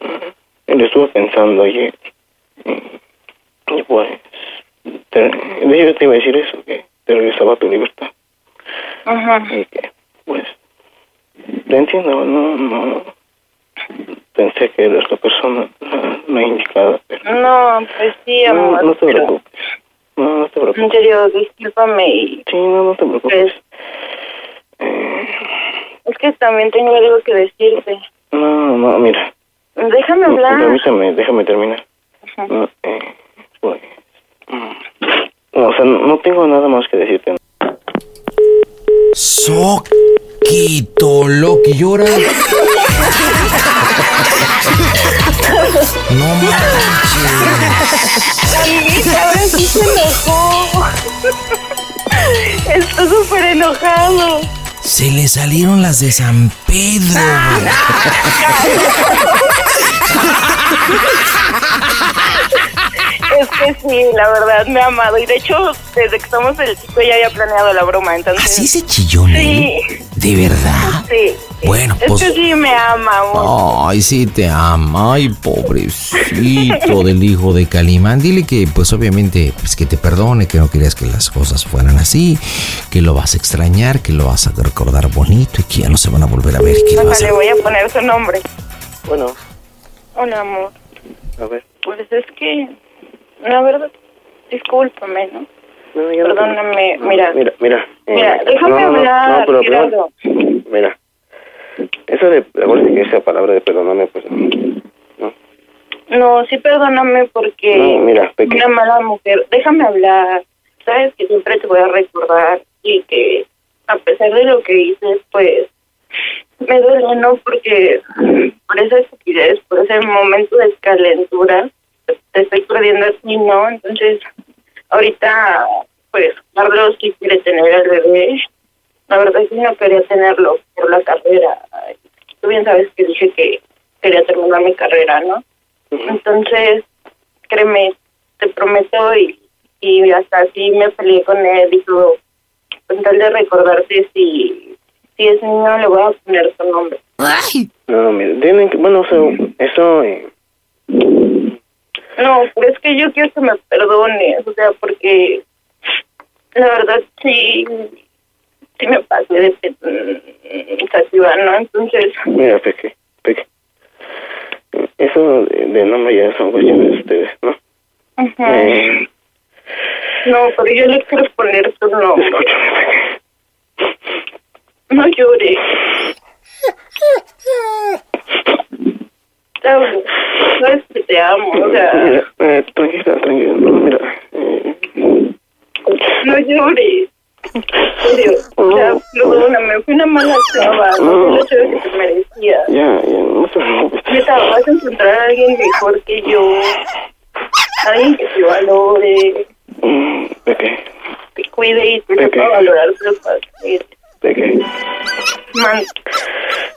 mm, lo estuve pensando ayer. Y, y pues, te, de hecho te iba a decir eso, que te regresaba tu libertad. ajá. Y que, pues, te entiendo, no, no, pensé que eres la persona la, la indicada, pero No, pues sí, no, amor. no te pero preocupes. No, no te en preocupes. serio, discúlpame. y, Sí, no, no te de San Pedro. Es que sí, la verdad me ha amado. Y de hecho, desde que estamos el chico ya había planeado la broma. Entonces, ¿Así se chillón Sí, ¿De verdad? sí. Bueno, Es pues. que sí me ama, amor. Ay, sí te ama. Ay, pobrecito del hijo de Calimán. Dile que, pues obviamente, pues que te perdone, que no querías que las cosas fueran así, que lo vas a extrañar, que lo vas a recordar bonito y que ya no se van a volver a ver. Que le Hasta vas a... le voy a poner su nombre. Bueno, Hola, amor. a ver. Pues es que, la verdad, discúlpame, ¿no? No, ya no Perdóname, mira. Mira, mira. eh, Mira, déjame no, no, hablar, No, pero primero- mira. Eso de, esa palabra de perdóname, pues. No, No, sí, perdóname porque no mira, una mala mujer. Déjame hablar. Sabes que siempre te voy a recordar y que a pesar de lo que hice, pues me duele, ¿no? Porque por esa estupidez, por ese momento de calentura, te estoy perdiendo a ti, ¿no? Entonces, ahorita, pues, Carlos sí quiere tener al bebé. La verdad es que no quería tenerlo por la carrera. Tú bien sabes que dije que quería terminar mi carrera, ¿no? Entonces, créeme, te prometo y, y hasta así me peleé con él y todo. Con tal de recordarte si, si es niño le voy a poner su nombre. No, mira, tienen que, bueno, o sea, eso, eh, No, pero es que yo quiero que me perdones, o sea, porque la verdad sí, sí me pasé de mm, sativa, ¿no? Entonces, mira, Peque, Peque. Eso de, de nombre ya son cuestiones de ustedes, ¿no? ujú. Eh, no, pero yo le quiero poner su nombre. No llores. Sabes, sabes que te amo, o sea, mira, eh, tranquila, tranquila, no, mira. eh, no llores. En serio, o sea, perdóname, fui una mala chava, no fui la que te merecía. ya, ya, no te preocupes. Neta, vas a encontrar a alguien mejor que yo, alguien que te valore, Mm, Peque, te cuide y te sepa valorar tu paciencia. Peque. Man,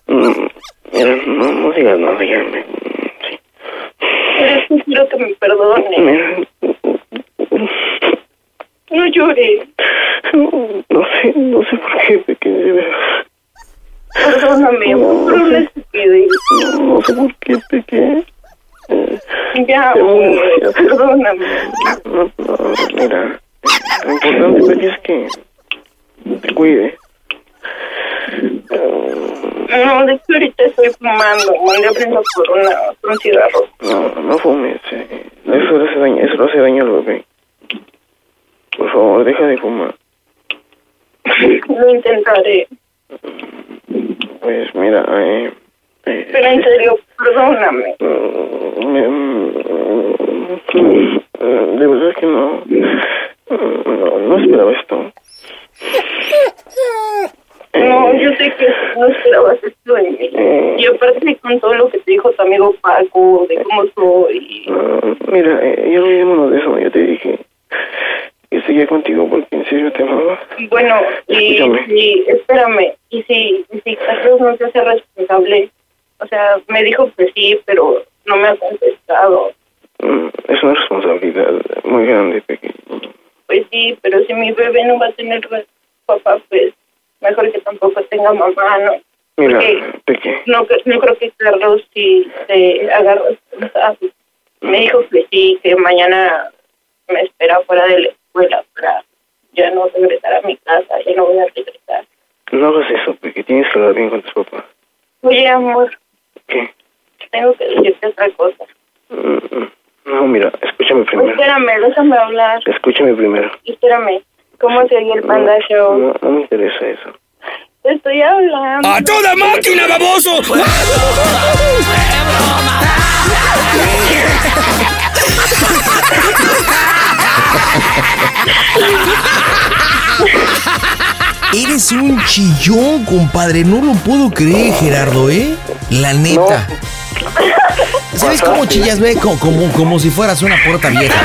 Mm, mira, no, no digas nada, ya me, pero es que quiero que me perdone. mira, No llores. no sé, no sé por qué, Peque, de verdad. Perdóname, fue por una estupidez. No sé por qué, Peque. Ya, amor, perdóname. No, no, mira, lo importante, es que te cuide. No, de hecho ahorita estoy fumando, mandé a prender por, una, un cigarro. No, no fumes. eh. Eso le hace daño, eso hace daño al bebé. Por favor, deja de fumar. Lo intentaré, Pues mira, eh, eh, pero en serio, perdóname. mm, me- mm, mm, de verdad que no, no, no esperaba esto. No, yo sé que no esperabas esto de mí. Y aparte con todo lo que te dijo tu amigo Paco, de cómo soy. Ah, mira, eh, ya olvidémonos de eso, ya te dije seguía contigo porque en serio te amaba. Bueno, y, y espérame, y si, y si Carlos no se hace responsable, o sea, me dijo que sí, pero no me ha contestado. Mm, Es una responsabilidad muy grande, pequeño. Pues sí, pero si mi bebé no va a tener papá, pues mejor que tampoco tenga mamá, ¿no? Mira, Porque Peque, no, no creo que Carlos sí se haga responsable. Me dijo que sí, que mañana me espera fuera de la escuela para ya no regresar a mi casa, ya no voy a regresar. no hagas eso, Peque, tienes que hablar bien con tus papás. Oye, amor, ¿Qué? tengo que decirte otra cosa. Mm, mm. No, mira, escúchame primero. Espérame, déjame hablar. Escúchame primero. Espérame, ¿cómo se oye el Panda Show? No, no me interesa eso. Te estoy hablando. ¡A toda máquina, baboso! Eres un chillón, compadre. No lo puedo creer, Gerardo, ¿eh? La neta. ¿Sabes cómo chillas, ve? Como, como, como si fueras una puerta vieja.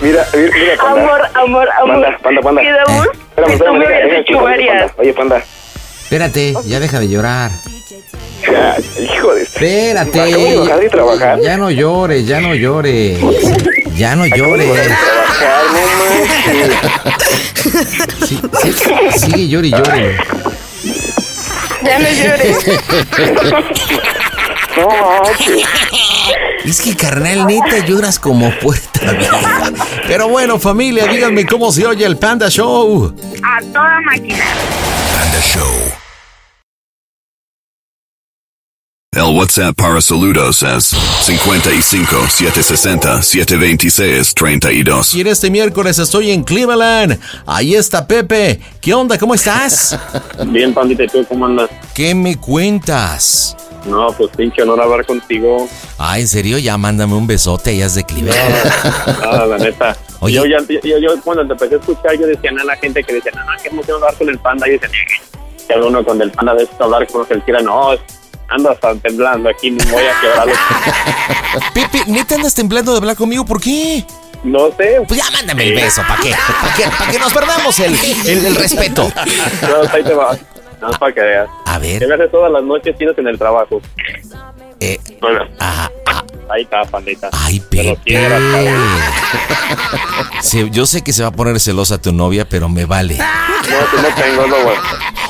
Mira, mira, mira, panda. Amor, amor, amor. Panda, panda, panda. Quedamos Espérame, espérame. Oye, panda. Espérate, ya deja de llorar. Ya, hijo de... Espérate. Acabo de bajar de trabajar. Ya no llores, ya no llores. Ya no llores. Sí, sí, sigue llore y llore. Ya no llores. No manches. Es que carnal, neta, lloras como puerta vieja. Pero bueno, familia, díganme cómo se oye el Panda Show. A toda máquina. Panda Show. El WhatsApp para saludos es 55 760 726 32. Y en este miércoles estoy en Cleveland. Ahí está Pepe. ¿Qué onda? ¿Cómo estás? Bien, pandita, ¿y tú cómo andas? ¿Qué me cuentas? No, pues pinche honor hablar contigo. Ah, ¿en serio? Ya mándame un besote, ya es de Cleveland. Ah, la neta. Oye. Yo, ya, yo, yo cuando te empecé a escuchar, yo decía a la gente que decía, no, no, qué emoción hablar con el panda. Y yo decía, que uno con el panda de esto hablar con lo que él quiera. No, ando hasta temblando aquí, me voy a quebrar los... Pepe, ¿neta andas temblando de hablar conmigo? ¿Por qué? No sé. Pues ya mándame el beso, ¿para qué? ¿Para qué? ¿Para que nos perdamos el, el, el respeto? No, ahí te va. No, para que veas. A Que ver, me haces todas las noches tienes en el trabajo. Eh, Bueno, ah, ah, ahí está, pandita. ay, Pepe. quiero, cabrón. Sí, yo sé que se va a poner celosa tu novia, pero me vale. No, no tengo, no, bueno.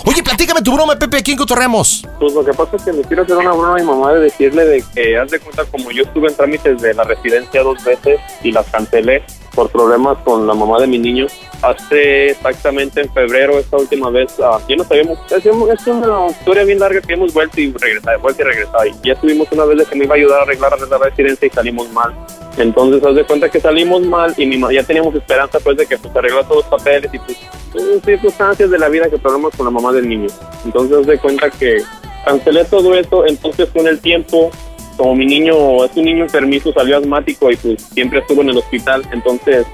Oye, platícame tu broma, Pepe, ¿a quién cotorreamos? Pues lo que pasa es que me quiero hacer una broma a mi mamá de decirle de que, haz de cuenta, como yo estuve en trámites de la residencia dos veces y las cancelé por problemas con la mamá de mi niño, hace exactamente en febrero, esta última vez, ah, ya nos habíamos, es, es una historia bien larga que hemos vuelto y regresado, vuelto y regresado. Y ya estuvimos una vez de que me iba a ayudar a arreglar la residencia y salimos mal. Entonces, haz de cuenta que salimos mal y mi ya teníamos esperanza pues de que pues arregló todos los papeles y pues circunstancias de la vida que problemas con la mamá del niño. Entonces, haz de cuenta que cancelé todo eso, entonces con el tiempo, como mi niño es un niño enfermizo, salió asmático y pues siempre estuvo en el hospital, entonces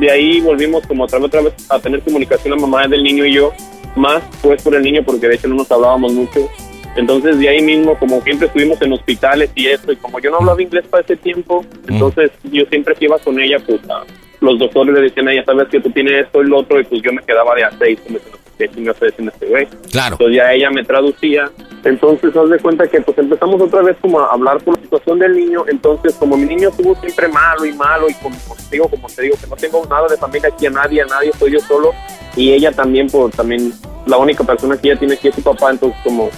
de ahí volvimos como otra vez, otra vez a tener comunicación la mamá del niño y yo, más pues por el niño porque de hecho no nos hablábamos mucho. Entonces de ahí mismo, como siempre estuvimos en hospitales y eso, y como yo no hablaba inglés para ese tiempo, entonces yo siempre que iba con ella, pues a- los doctores le decían a ella, sabes que tú tienes esto y lo otro, y pues yo me quedaba de a seis, como que me estoy diciendo este güey. Claro. Entonces ya ella me traducía. Entonces, haz de cuenta que pues empezamos otra vez como a hablar por la situación del niño. Entonces, como mi niño estuvo siempre malo y malo, y como te digo, como te digo, que no tengo nada de familia aquí a nadie, a nadie, soy yo solo. Y ella también, por también, la única persona que ella tiene aquí es su papá. Entonces, como,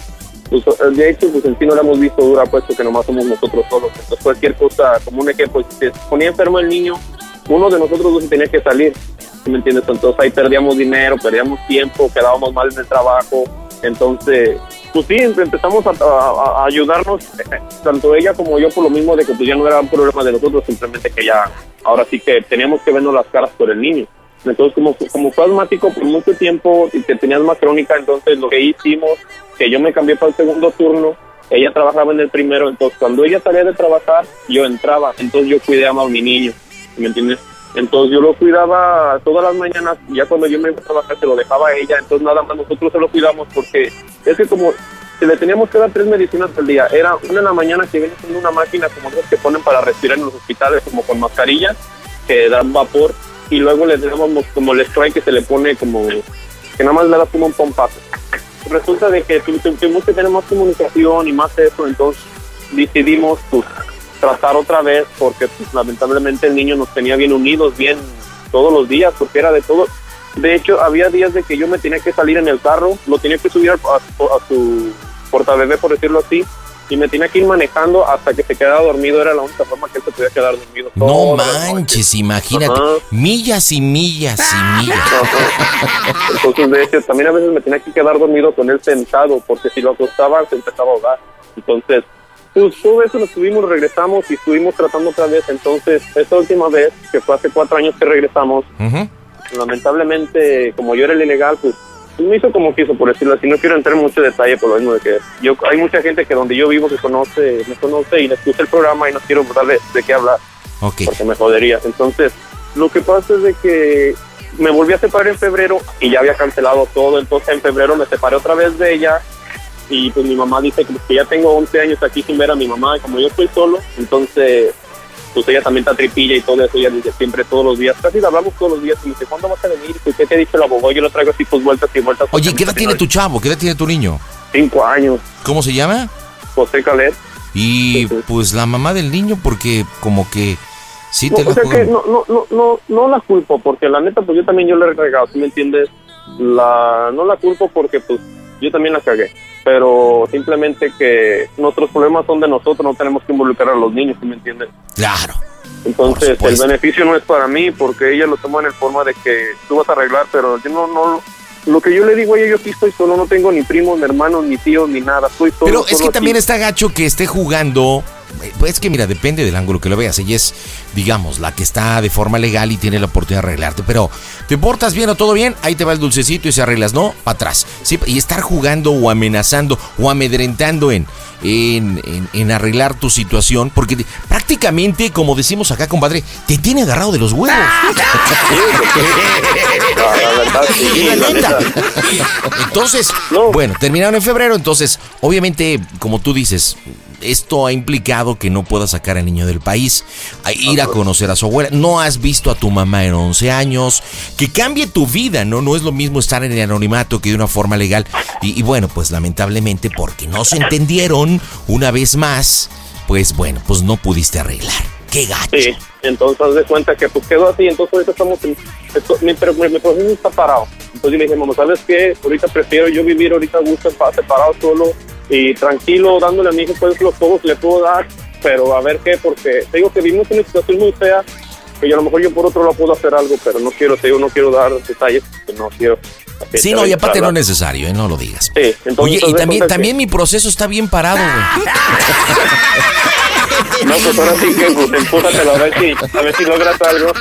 pues, de hecho, pues en sí no la hemos visto dura, puesto que nomás somos nosotros solos. Entonces, cualquier cosa, como un ejemplo, si se ponía enfermo el niño, uno de nosotros dos tenía que salir. ¿sí ¿Me entiendes? Entonces ahí perdíamos dinero, perdíamos tiempo, quedábamos mal en el trabajo. Entonces, pues sí, empezamos a, a- a ayudarnos, eh, tanto ella como yo, por lo mismo de que pues ya no era un problema de nosotros, simplemente que ya, ahora sí que teníamos que vernos las caras por el niño. Entonces, como, como fue asmático por mucho tiempo y que tenía asma crónica, entonces lo que hicimos, que yo me cambié para el segundo turno, ella trabajaba en el primero, entonces cuando ella salía de trabajar, yo entraba, entonces yo cuidé a mi niño, ¿me entiendes? Entonces yo lo cuidaba todas las mañanas, y ya cuando yo me iba a trabajar se lo dejaba a ella, entonces nada más nosotros se lo cuidamos porque es que como si le teníamos que dar tres medicinas al día, era una en la mañana que viene siendo una máquina como esas que ponen para respirar en los hospitales, como con mascarillas, que dan vapor, y luego le dábamos como el spray que se le pone como, que nada más le da como un pompazo. Resulta de que tu- tu- tuvimos que tener más comunicación y más eso, entonces decidimos pues tratar otra vez porque pues, lamentablemente el niño nos tenía bien unidos, bien todos los días, porque era de todo. De hecho, había días de que yo me tenía que salir en el carro, lo tenía que subir a, a- a su portabebé, por decirlo así, y me tenía que ir manejando hasta que se quedara dormido, era la única forma que él se podía quedar dormido. No manches, imagínate. Ajá. Millas y millas y millas. Entonces, de hecho, también a veces me tenía que quedar dormido con él sentado, porque si lo acostaba se empezaba a ahogar. Entonces, pues todo eso lo estuvimos, regresamos y estuvimos tratando otra vez. Entonces, esta última vez, que fue hace cuatro años que regresamos, lamentablemente, como yo era el ilegal, pues me hizo como quiso, por decirlo así. No quiero entrar en mucho detalle por lo mismo de que yo, hay mucha gente que donde yo vivo que conoce, me conoce y les puse el programa y no quiero darle de qué hablar. Ok. porque me jodería. Entonces, lo que pasa es de que me volví a separar en febrero y ya había cancelado todo, entonces en febrero me separé otra vez de ella y pues mi mamá dice que, que ya tengo 11 años aquí sin ver a mi mamá y como yo estoy solo, entonces pues ella también está tripilla y todo eso, ella dice siempre todos los días, casi la hablamos todos los días y me dice, ¿cuándo vas a venir? ¿Y ¿Qué te dice el abogado? Yo lo traigo así pues vueltas y vueltas. Oye, ¿qué edad tiene tu chavo? ¿Qué edad tiene tu niño? Cinco años. ¿Cómo se llama? José Calet. Y pues la mamá del niño, porque como que sí No, te la o sea que no, no, no, no, no la culpo, porque la neta, pues yo también yo le he regado, ¿sí me entiendes? La, no la culpo porque pues yo también la cagué, pero simplemente que nuestros problemas son de nosotros, no tenemos que involucrar a los niños, ¿sí me entiendes? Claro. Entonces el beneficio no es para mí porque ella lo toma en el forma de que tú vas a arreglar, pero yo no, no, lo que yo le digo a ella, yo aquí estoy solo, no tengo ni primos, ni hermanos, ni tíos, ni nada, estoy solo. Pero es que aquí. también está gacho que esté jugando. Eh, Pues es que mira, depende del ángulo que lo veas. Ella es, digamos, la que está de forma legal y tiene la oportunidad de arreglarte. Pero te portas bien o todo bien, ahí te va el dulcecito y se arreglas, ¿no? Para atrás. Sí, y estar jugando o amenazando o amedrentando en, en, en- en arreglar tu situación. Porque te- prácticamente, como decimos acá, compadre, te tiene agarrado de los huevos. Entonces, bueno, terminaron en febrero, entonces, obviamente, como tú dices, esto ha implicado que no puedas sacar al niño del país, a ir a conocer a su abuela, no has visto a tu mamá en 11 años, que cambie tu vida, ¿no? No es lo mismo estar en el anonimato que de una forma legal. Y, y bueno, pues lamentablemente, porque no se entendieron una vez más, pues bueno, pues no pudiste arreglar. ¡Qué gacho! Sí, entonces de cuenta que pues quedó así, entonces ahorita estamos en, esto- mi, pero mi, mi proceso está parado. Entonces yo le dije, mamá, ¿sabes qué? Ahorita prefiero yo vivir ahorita a gusto, pa- separado solo y tranquilo, dándole a mi hijo pues los pocos que le puedo dar, pero a ver qué, porque te digo que vivimos una situación muy fea, que yo a lo mejor yo por otro lado puedo hacer algo, pero no quiero, te digo, no quiero dar detalles, porque no quiero. Sí, no, y aparte no es necesario, ¿eh? no lo digas. Sí, entonces, Oye, y también, también mi proceso está bien parado, güey. No, pues ahora sí que pues, empújatelo a ver si, a ver si logras algo.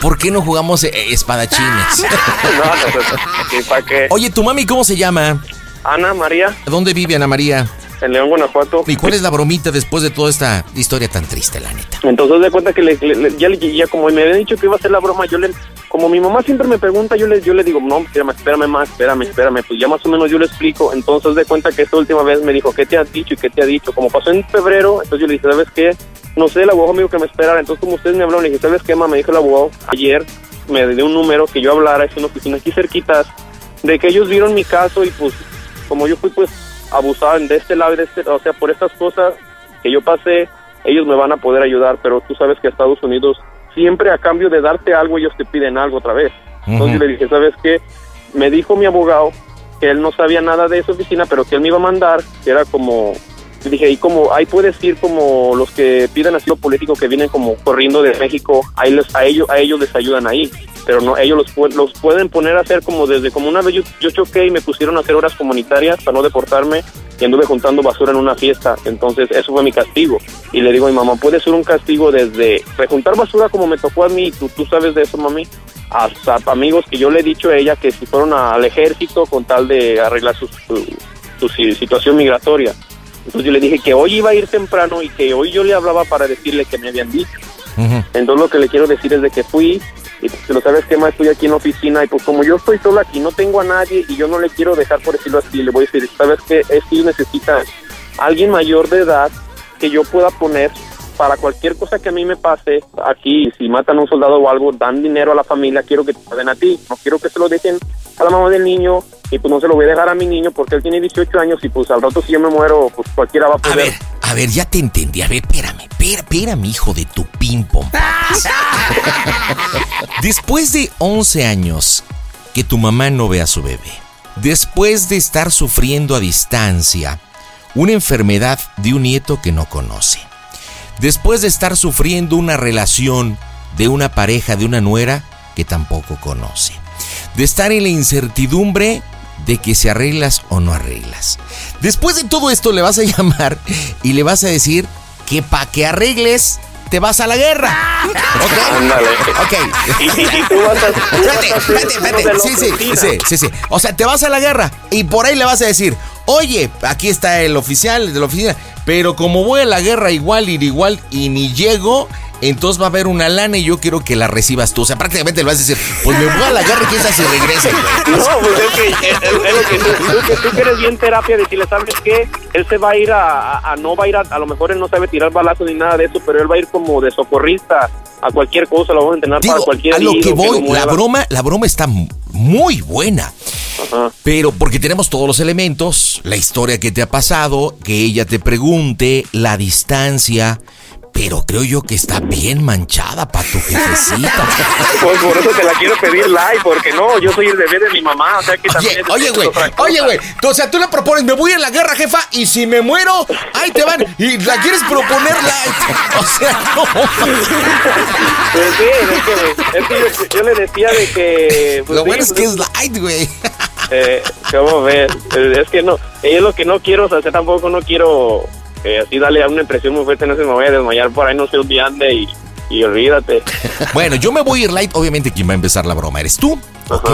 ¿Por qué no jugamos eh, espadachines? No, no, pues, ¿y para qué? Oye, ¿tu mami cómo se llama? Ana María, ¿Dónde vive Ana María? En León, Guanajuato. ¿Y cuál es la bromita después de toda esta historia tan triste, la neta? Entonces de cuenta que le, le- ya, ya como me había dicho que iba a hacer la broma, yo le, como mi mamá siempre me pregunta, yo le, yo le digo, no, espérame, espérame más, espérame, espérame, pues ya más o menos yo le explico. Entonces de cuenta que esta última vez me dijo, ¿qué te has dicho y qué te ha dicho? Como pasó en febrero, entonces yo le dije, ¿sabes qué? No sé, el abogado me dijo que me esperara. Entonces como ustedes me hablaron, le dije, ¿sabes qué, mamá? Me dijo el abogado ayer, me dio un número que yo hablara, es una oficina aquí cerquitas, de que ellos vieron mi caso y pues como yo fui pues abusado de este lado y de este, o sea, por estas cosas que yo pasé, ellos me van a poder ayudar, pero tú sabes que Estados Unidos siempre a cambio de darte algo ellos te piden algo otra vez. Entonces le dije, ¿sabes qué? Me dijo mi abogado que él no sabía nada de esa oficina, pero que él me iba a mandar, que era como dije, y como ahí puedes ir como los que piden asilo político que vienen como corriendo de México, ahí les, a ellos a ellos les ayudan ahí, pero no ellos los, los pueden poner a hacer como desde como una vez yo, yo choqué y me pusieron a hacer horas comunitarias para no deportarme y anduve juntando basura en una fiesta, entonces eso fue mi castigo y le digo a mi mamá, puede ser un castigo desde juntar basura como me tocó a mí, tú, tú sabes de eso mami, hasta amigos que yo le he dicho a ella que si fueron al ejército con tal de arreglar su, su, su si- situación migratoria. Entonces yo le dije que hoy iba a ir temprano y que hoy yo le hablaba para decirle que me habían dicho. Entonces lo que le quiero decir es de que fui y pues, lo sabes que más estoy aquí en la oficina y pues como yo estoy solo aquí, no tengo a nadie y yo no le quiero dejar por decirlo así, le voy a decir, sabes que es que ellos necesitan alguien mayor de edad que yo pueda poner para cualquier cosa que a mí me pase aquí, si matan a un soldado o algo, dan dinero a la familia, quiero que te lo den a ti, no quiero que se lo dejen a la mamá del niño y pues no se lo voy a dejar a mi niño porque él tiene 18 años y pues al rato si yo me muero, pues cualquiera va a poder. A ver, ya te entendí. A ver, espérame, espera, espérame, hijo de tu pim pom. Después de 11 años que tu mamá no ve a su bebé, después de estar sufriendo a distancia una enfermedad de un nieto que no conoce, después de estar sufriendo una relación de una pareja, de una nuera que tampoco conoce, de estar en la incertidumbre de que si arreglas o no arreglas. Después de todo esto le vas a llamar y le vas a decir que para que arregles te vas a la guerra. ¿Ok? Ándale. Ok. Espérate, espérate, Sí, sí, sí, sí, sí. O sea, te vas a la guerra y por ahí le vas a decir, oye, aquí está el oficial de la oficina, pero como voy a la guerra igual, ir igual y ni llego, entonces va a haber una lana y yo quiero que la recibas tú. O sea, prácticamente le vas a decir, pues me voy a la guerra y sabe si regrese. No, pues es que, es, es lo que tú, que tú que eres bien terapia, decirle, ¿sabes qué? Él se va a ir a, a- a- no va a ir a, a lo mejor él no sabe tirar balazos ni nada de eso, pero él va a ir como de socorrista a cualquier cosa, lo vamos a entrenar para cualquier a lo que voy, lo la broma, la broma está muy buena. Pero porque tenemos todos los elementos, la historia que te ha pasado, que ella te pregunte, la distancia, pero creo yo que está bien manchada para tu jefecita. Pues por eso te la quiero pedir live, porque no, yo soy el bebé de mi mamá, o sea que también... Oye, güey, oye, güey, o sea, tú le propones, me voy a la guerra, jefa, y si me muero, ahí te van, y la quieres proponer live. O sea, no. Pues sí, es que, güey, es que yo, yo le decía de que... pues Lo sí, bueno es pues que es light, güey. Eh, ¿Cómo ves? Es que no, es lo que no quiero, o sea, tampoco no quiero eh, así darle a una impresión muy fuerte, no se me vaya a desmayar por ahí, no se olvide y, y olvídate. Bueno, yo me voy a ir light. Obviamente, quien va a empezar la broma eres tú. ¿Ok?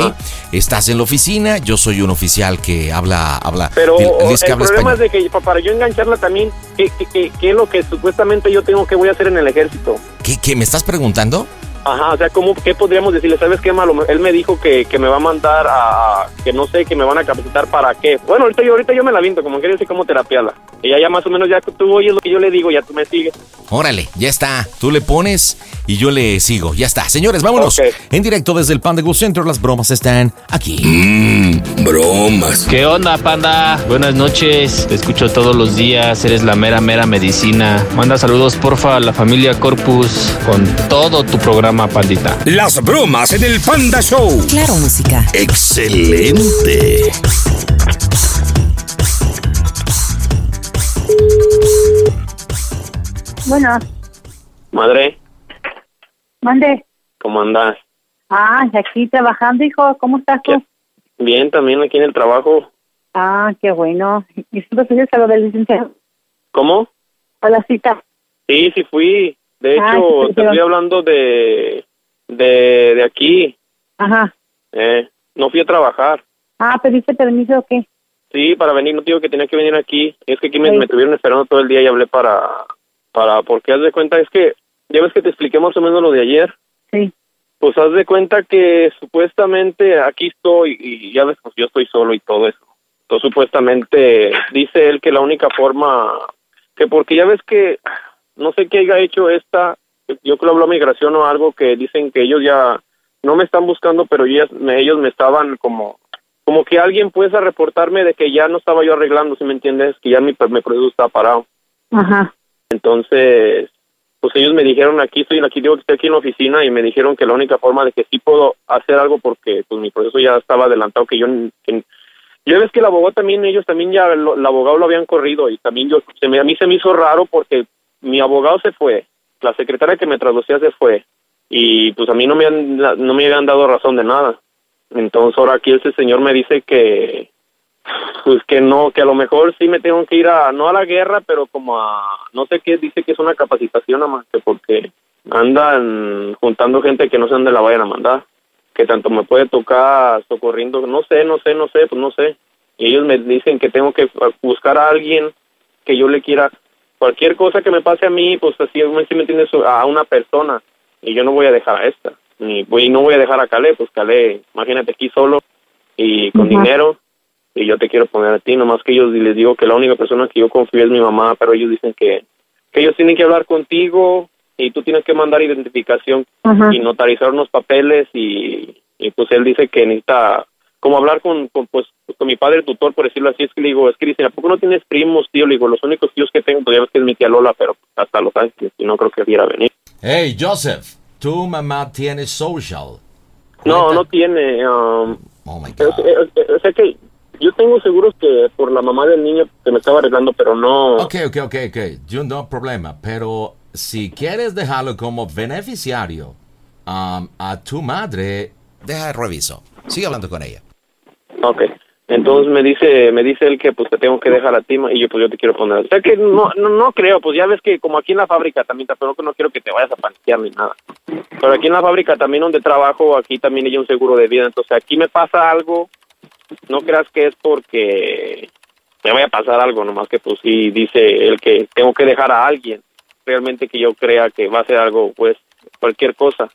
Estás en la oficina. Yo soy un oficial que habla. habla Pero dil- el diles que habla problema español. es de que pa- para yo engancharla también, ¿qué, qué, qué- qué es lo que supuestamente yo tengo que voy a hacer en el ejército? ¿Qué, qué, me estás preguntando? Ajá, o sea, ¿cómo, ¿qué podríamos decirle? ¿Sabes qué, malo? Él me dijo que, que me va a mandar a, que no sé, que me van a capacitar para qué. Bueno, ahorita yo, ahorita yo me la vinto, como quiero decir, cómo terapiarla. Y ya, ya más o menos, ya que tú oyes lo que yo le digo, ya tú me sigues. Órale, ya está. Tú le pones y yo le sigo. Ya está. Señores, vámonos. En directo desde el Panda Go Center. Las bromas están aquí. Mmm, bromas. ¿Qué onda, panda? Buenas noches. Te escucho todos los días. Eres la mera, mera medicina. Manda saludos, porfa, a la familia Corpus con todo tu programa, pandita. Las bromas en el Panda Show. Claro, música. Excelente. Bueno, Madre, mande. ¿cómo andas? Ah, aquí trabajando, hijo. ¿Cómo estás tú? Bien, también aquí en el trabajo. Ah, qué bueno. ¿Y tú te fuiste a lo del licenciado? ¿Cómo? A la cita. Sí, sí fui. De Ah, hecho, te estoy hablando de, de, de aquí. Ajá. Eh, no fui a trabajar. Ah, ¿pediste permiso o qué? Sí, para venir, no digo que tenía que venir aquí. Es que aquí me, Sí. me tuvieron esperando todo el día y hablé para, para, porque haz de cuenta, es que, ya ves que te expliqué más o menos lo de ayer. Sí. Pues haz de cuenta que supuestamente aquí estoy y ya ves, pues yo estoy solo y todo eso. Entonces supuestamente dice él que la única forma, que porque ya ves que, no sé qué haya hecho esta, yo creo que habló migración o algo que dicen que ellos ya no me están buscando, pero ellas, me- ellos me estaban como como que alguien puede reportarme de que ya no estaba yo arreglando, si me entiendes, que ya mi, mi producto estaba parado. Ajá. Entonces, pues ellos me dijeron aquí, estoy aquí, digo que estoy aquí en la oficina y me dijeron que la única forma de que sí puedo hacer algo porque pues mi proceso ya estaba adelantado, que yo, que, yo ves que el abogado también, ellos también ya, lo- el abogado lo habían corrido y también yo, se me, a mí se me hizo raro porque mi abogado se fue, la secretaria que me traducía se fue y pues a mí no me, han, no me habían dado razón de nada. Entonces ahora aquí ese señor me dice que, pues que no, que a lo mejor sí me tengo que ir a, no a la guerra, pero como a, no sé qué, dice que es una capacitación nada más, que porque andan juntando gente que no sé dónde la vayan a mandar, que tanto me puede tocar socorriendo, no sé, no sé, no sé, pues no sé. Y ellos me dicen que tengo que buscar a alguien que yo le quiera, cualquier cosa que me pase a mí, pues así, si me entiendes, a una persona, y yo no voy a dejar a esta, ni voy, no voy a dejar a Calé, pues Calé, imagínate aquí solo y con Ajá. dinero, y yo te quiero poner a ti, nomás que ellos les digo que la única persona que yo confío es mi mamá, pero ellos dicen que, que ellos tienen que hablar contigo y tú tienes que mandar identificación Ajá. y notarizar unos papeles y, y pues él dice que necesita como hablar con, con, pues con mi padre tutor por decirlo así es que le digo es que dicen ¿a poco no tienes primos tío? le digo los únicos tíos que tengo todavía es que es mi tía Lola pero hasta Los Ángeles y no creo que quiera venir Hey, Joseph, tu mamá tiene social. no no tiene um, Oh my sea- o sea que yo tengo seguros que por la mamá del niño que me estaba arreglando pero no Ok, ok, ok, ok. Yo no problema. Pero si quieres dejarlo como beneficiario um, a tu madre, deja reviso. Sigue hablando con ella. Ok. Entonces me dice, me dice él que pues te tengo que dejar a ti y yo pues yo te quiero poner. O sea que no, no, creo, pues ya ves que como aquí en la fábrica también, pero no quiero que te vayas a paniquear ni nada. Pero aquí en la fábrica también donde trabajo, aquí también hay un seguro de vida. Entonces aquí me pasa algo, no creas que es porque me vaya a pasar algo, nomás que pues sí dice él que tengo que dejar a alguien. realmente que yo crea que va a ser algo, pues, cualquier cosa.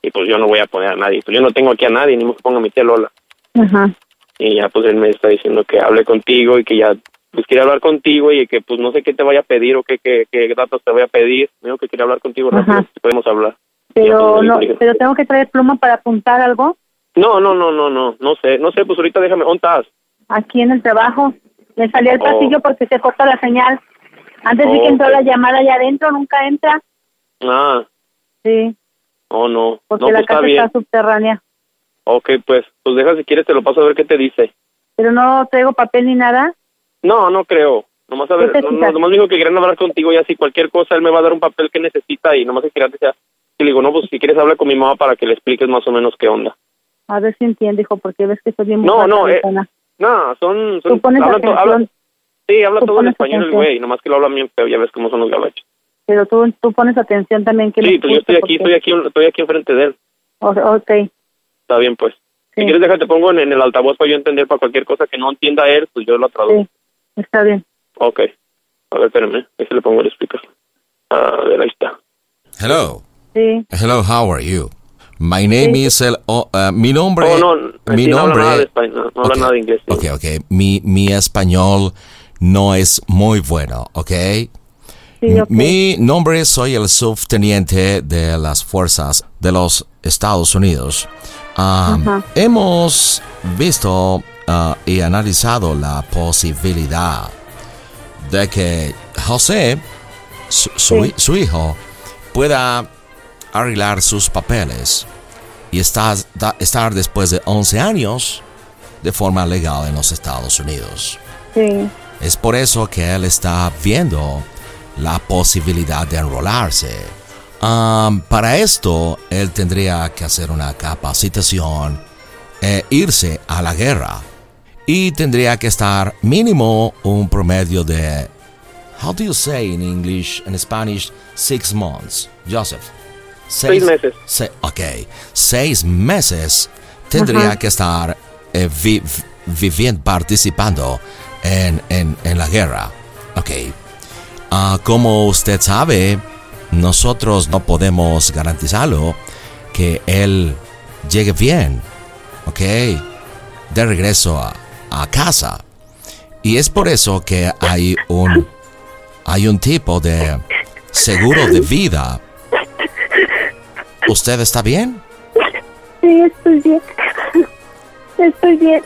Y pues yo no voy a poner a nadie. Pues yo no tengo aquí a nadie, ni me pongo a mi tía Lola. Ajá. Y ya pues él me está diciendo que hable contigo y que ya pues quiere hablar contigo y que pues no sé qué te vaya a pedir o qué, qué, qué datos te voy a pedir. Me dijo que quiere hablar contigo rápido, podemos hablar. Pero pues, no, pero tengo que traer pluma para apuntar algo no, no, no, no, no, no sé, no sé, pues ahorita déjame, ¿dónde estás? aquí en el trabajo. Me salí al Oh. pasillo porque se corta la señal. Antes Oh, que entró la llamada allá adentro, nunca entra. Ah, Sí, oh no, porque no, la pues está casa bien. está subterránea. Ok, pues, pues deja si quieres te lo paso a ver qué te dice. Pero no traigo papel ni nada. No, no creo. Nomás a ver, ¿Qué no, nomás me dijo que querían hablar contigo y así cualquier cosa él me va a dar un papel que necesita y nomás que quería que sea. Y le digo, no, pues si quieres habla con mi mamá para que le expliques más o menos qué onda. A ver si entiende, hijo, porque ves que estoy bien No, no, eh. No, son... son Tú hablan to- hablan- sí, habla todo en español el atención. güey, nomás que lo habla bien feo, ya ves cómo son los gabachos. Pero tú, tú pones atención también. Que Sí, pues yo estoy aquí, porque- estoy aquí, estoy aquí enfrente de él. O- ok, Está bien, pues. Si quieres déjate pongo en, en el altavoz para yo entender para cualquier cosa que no entienda él, pues yo lo traduzco. sí, está bien. Ok. A ver, espérame, ahí se le pongo el speaker. A ver, ahí está. Hello. Sí. Hello, how are you? My name is el, oh, uh, mi nombre. Oh, no, mi sí, no habla nombre. nada de español, no, habla nada de inglés. sí. Ok, ok. Mi, mi español no es muy bueno, ¿ok? Sí, ok. Mi nombre soy el subteniente de las fuerzas de los Estados Unidos. Hemos visto ah, y analizado la posibilidad de que José, su, su- Sí. su hijo, pueda arreglar sus papeles y estar, estar después de 11 años de forma legal en los Estados Unidos. Sí. Es por eso que él está viendo la posibilidad de enrolarse. Am, para esto, él tendría que hacer una capacitación e irse a la guerra. Y tendría que estar mínimo un promedio de, how do you say in English, in Spanish, six months, Joseph? Seis meses. Se- ok, seis meses tendría Ajá. que estar eh, vi- viviendo, participando en, en- en la guerra. Ok. Ah, como usted sabe, nosotros no podemos garantizarlo que él llegue bien, ok, de regreso a, a casa. Y es por eso que hay un, hay un tipo de seguro de vida. ¿Usted está bien? Sí, estoy bien. Estoy bien.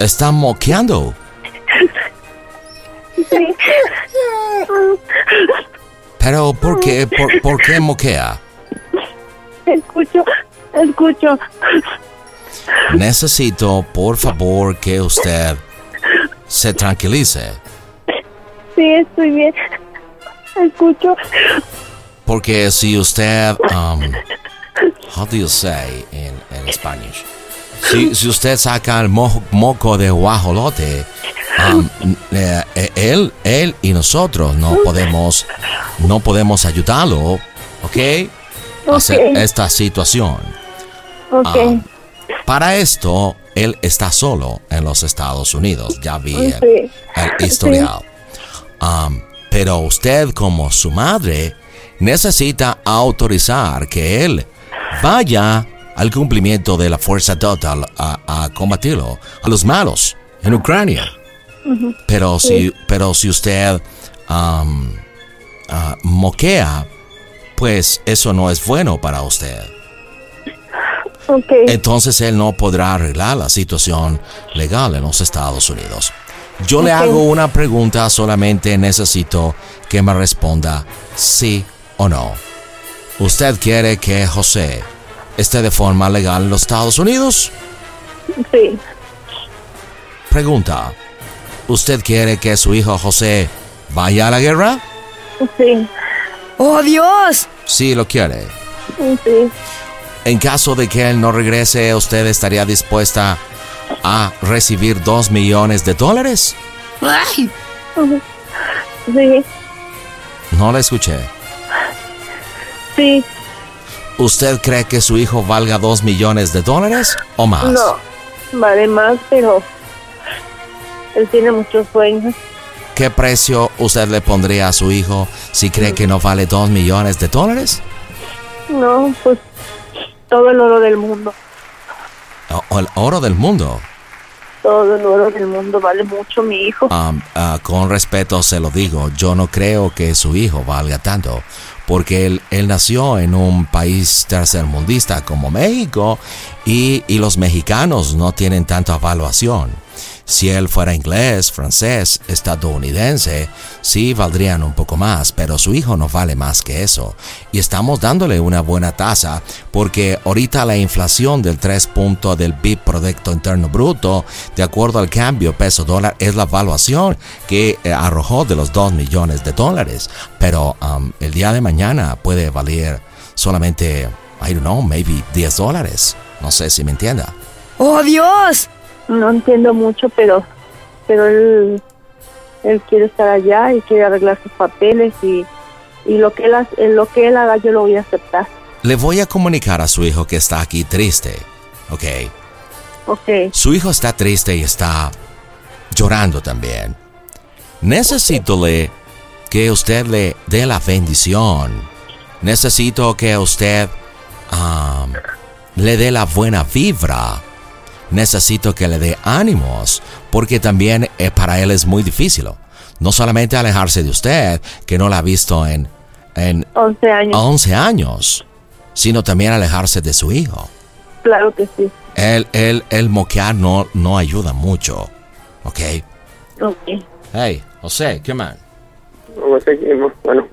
Está moqueando. Pero ¿por qué, por, por qué moquea? Escucho, escucho. Necesito, por favor, que usted se tranquilice. Sí, estoy bien. Escucho. Porque si usted, um, how do you say in, in Spanish? Si, si usted saca el mo- moco de guajolote, um, eh, eh, él, él y nosotros no podemos, no podemos ayudarlo, ¿ok? A hacer esta situación. Ok. Ah, para esto, él está solo en los Estados Unidos. Ya vi el, Sí. el historial. Um, pero usted, como su madre, necesita autorizar que él vaya al cumplimiento de la fuerza total a, a combatirlo, a los malos en Ucrania. Pero si, Sí. pero si usted um, ah, moquea, pues eso no es bueno para usted. Entonces él no podrá arreglar la situación legal en los Estados Unidos. Yo le hago una pregunta, solamente necesito que me responda sí o no. ¿Usted quiere que José esté de forma legal en los Estados Unidos? Sí. Pregunta. ¿Usted quiere que su hijo José vaya a la guerra? Sí. ¡Oh, Dios! Sí, lo quiere. Sí. En caso de que él no regrese, ¿usted estaría dispuesta a recibir dos millones de dólares? ¡Ay! Sí. No la escuché. Sí. ¿Usted cree que su hijo valga dos millones de dólares o más? No. Vale más, pero él tiene muchos sueños. ¿Qué precio usted le pondría a su hijo ¿Sí cree que no vale dos millones de dólares? No, pues todo el oro del mundo. O- el oro del mundo. Todo el oro del mundo vale mucho, mi hijo. Um, ah, con respeto se lo digo, yo no creo que su hijo valga tanto, porque él, él nació en un país tercermundista como México y, y los mexicanos no tienen tanta evaluación. Si él fuera inglés, francés, estadounidense, sí valdrían un poco más, pero su hijo no vale más que eso. Y estamos dándole una buena tasa porque ahorita la inflación del 3 puntos del BIP Producto Interno Bruto, de acuerdo al cambio peso dólar, es la evaluación que eh, arrojó de los 2 millones de dólares. Pero um, el día de mañana puede valer solamente, I don't know, maybe 10 dólares. No sé si me entienda. ¡Oh, Dios! No entiendo mucho, pero pero él, él quiere estar allá y quiere arreglar sus papeles y, y lo que él lo que él haga yo lo voy a aceptar. Le voy a comunicar a su hijo que está aquí triste. Ok. Ok. Su hijo está triste y está llorando también. Necesito le- que usted le dé la bendición. Necesito que usted am, le dé la buena vibra. Necesito que le dé ánimos, porque también eh, para él es muy difícil. No solamente alejarse de usted, que no la ha visto en, en 11 años. 11 años, sino también alejarse de su hijo. Claro que sí. El, el, el moquear no, no ayuda mucho. ¿Ok? Ok. Hey, José, ¿qué? Pues, eh, Bueno,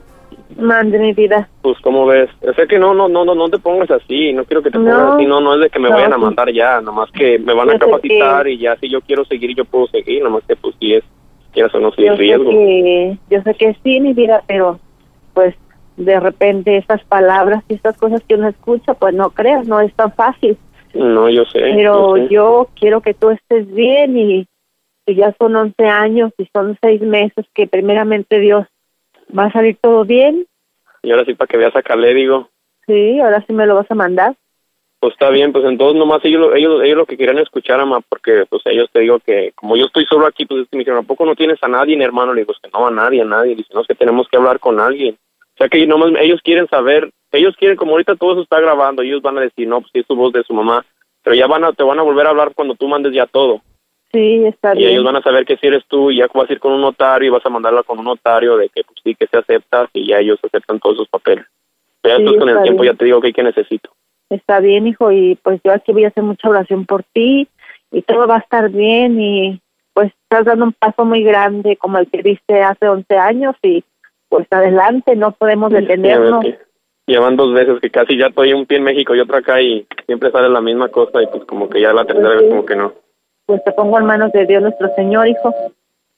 Mande mi vida. pues como ves, sé que no, no, no, no, te pongas así, no quiero que te No. pongas así, no, no es de que me No, vayan a sí. mandar ya, nomás que me van a capacitar que- y ya si yo quiero seguir, yo puedo seguir, nomás que pues si es, quieras o no, si Yo es sé riesgo. que yo sé que sí, mi vida, pero pues de repente estas palabras y estas cosas que uno escucha, pues no creas, no es tan fácil. No, yo sé. Pero yo sé. yo quiero que tú estés bien y que ya son 11 años y son seis meses que primeramente Dios va a salir todo bien. Y ahora sí, para que veas a Calé, digo, Sí, ahora sí me lo vas a mandar. pues está bien, pues entonces nomás ellos, lo- ellos, ellos lo que querían escuchar, ama, porque pues ellos te digo que como yo estoy solo aquí, pues me dijeron, ¿a poco no tienes a nadie, hermano? Le digo, "Es que no, a nadie, a nadie. Dice, no, es que tenemos que hablar con alguien. O sea que nomás ellos quieren saber, ellos quieren, como ahorita todo eso está grabando, ellos van a decir, no, pues sí es su voz de su mamá, pero ya van a, te van a volver a hablar cuando tú mandes ya todo. Sí, está Y bien. ellos van a saber que si eres tú, y ya vas a ir con un notario y vas a mandarla con un notario de que pues sí, que se aceptas y ya ellos aceptan todos sus papeles. Pero ya Sí, con el tiempo ya te digo que que necesito. Está bien, hijo, y pues yo aquí voy a hacer mucha oración por ti y todo va a estar bien y pues estás dando un paso muy grande como el que diste hace 11 años y pues adelante, no podemos detenernos. Que Llevan dos veces que casi ya estoy un pie en México y otro acá y siempre sale la misma cosa y pues como que ya la tercera vez como que no. Pues te pongo en manos de Dios nuestro Señor, hijo.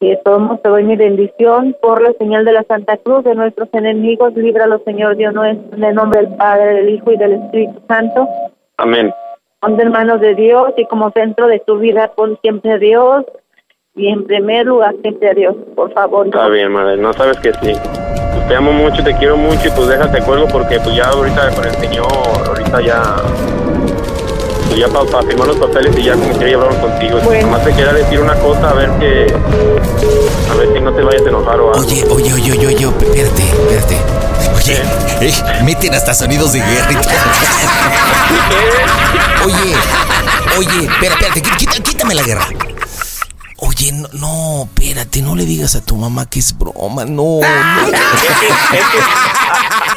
Y modos te doy mi bendición por la señal de la Santa Cruz de nuestros enemigos. Líbralos, Señor Dios nuestro, en el nombre del Padre, del Hijo y del Espíritu Santo. Amén. Ponte en manos de Dios y como centro de tu vida pon siempre a Dios y en primer lugar siempre a Dios, por favor. Está bien, madre, no sabes que sí. Pues te amo mucho, te quiero mucho y pues déjate cuelgo porque pues ya ahorita con el señor, ahorita ya... Ya para firmar los papeles y ya como quería hablar contigo. Nomás te quería decir una cosa, a ver que... A ver si no te vayas a enojar o algo. Oye, oye, oye, oye, oye, espérate, espérate. Oye, eh, meten hasta sonidos de guerra. y todo. Oye, oye, espérate, quita- quítame la guerra. Oye, no, no, espérate, no le digas a tu mamá que es broma, no, no.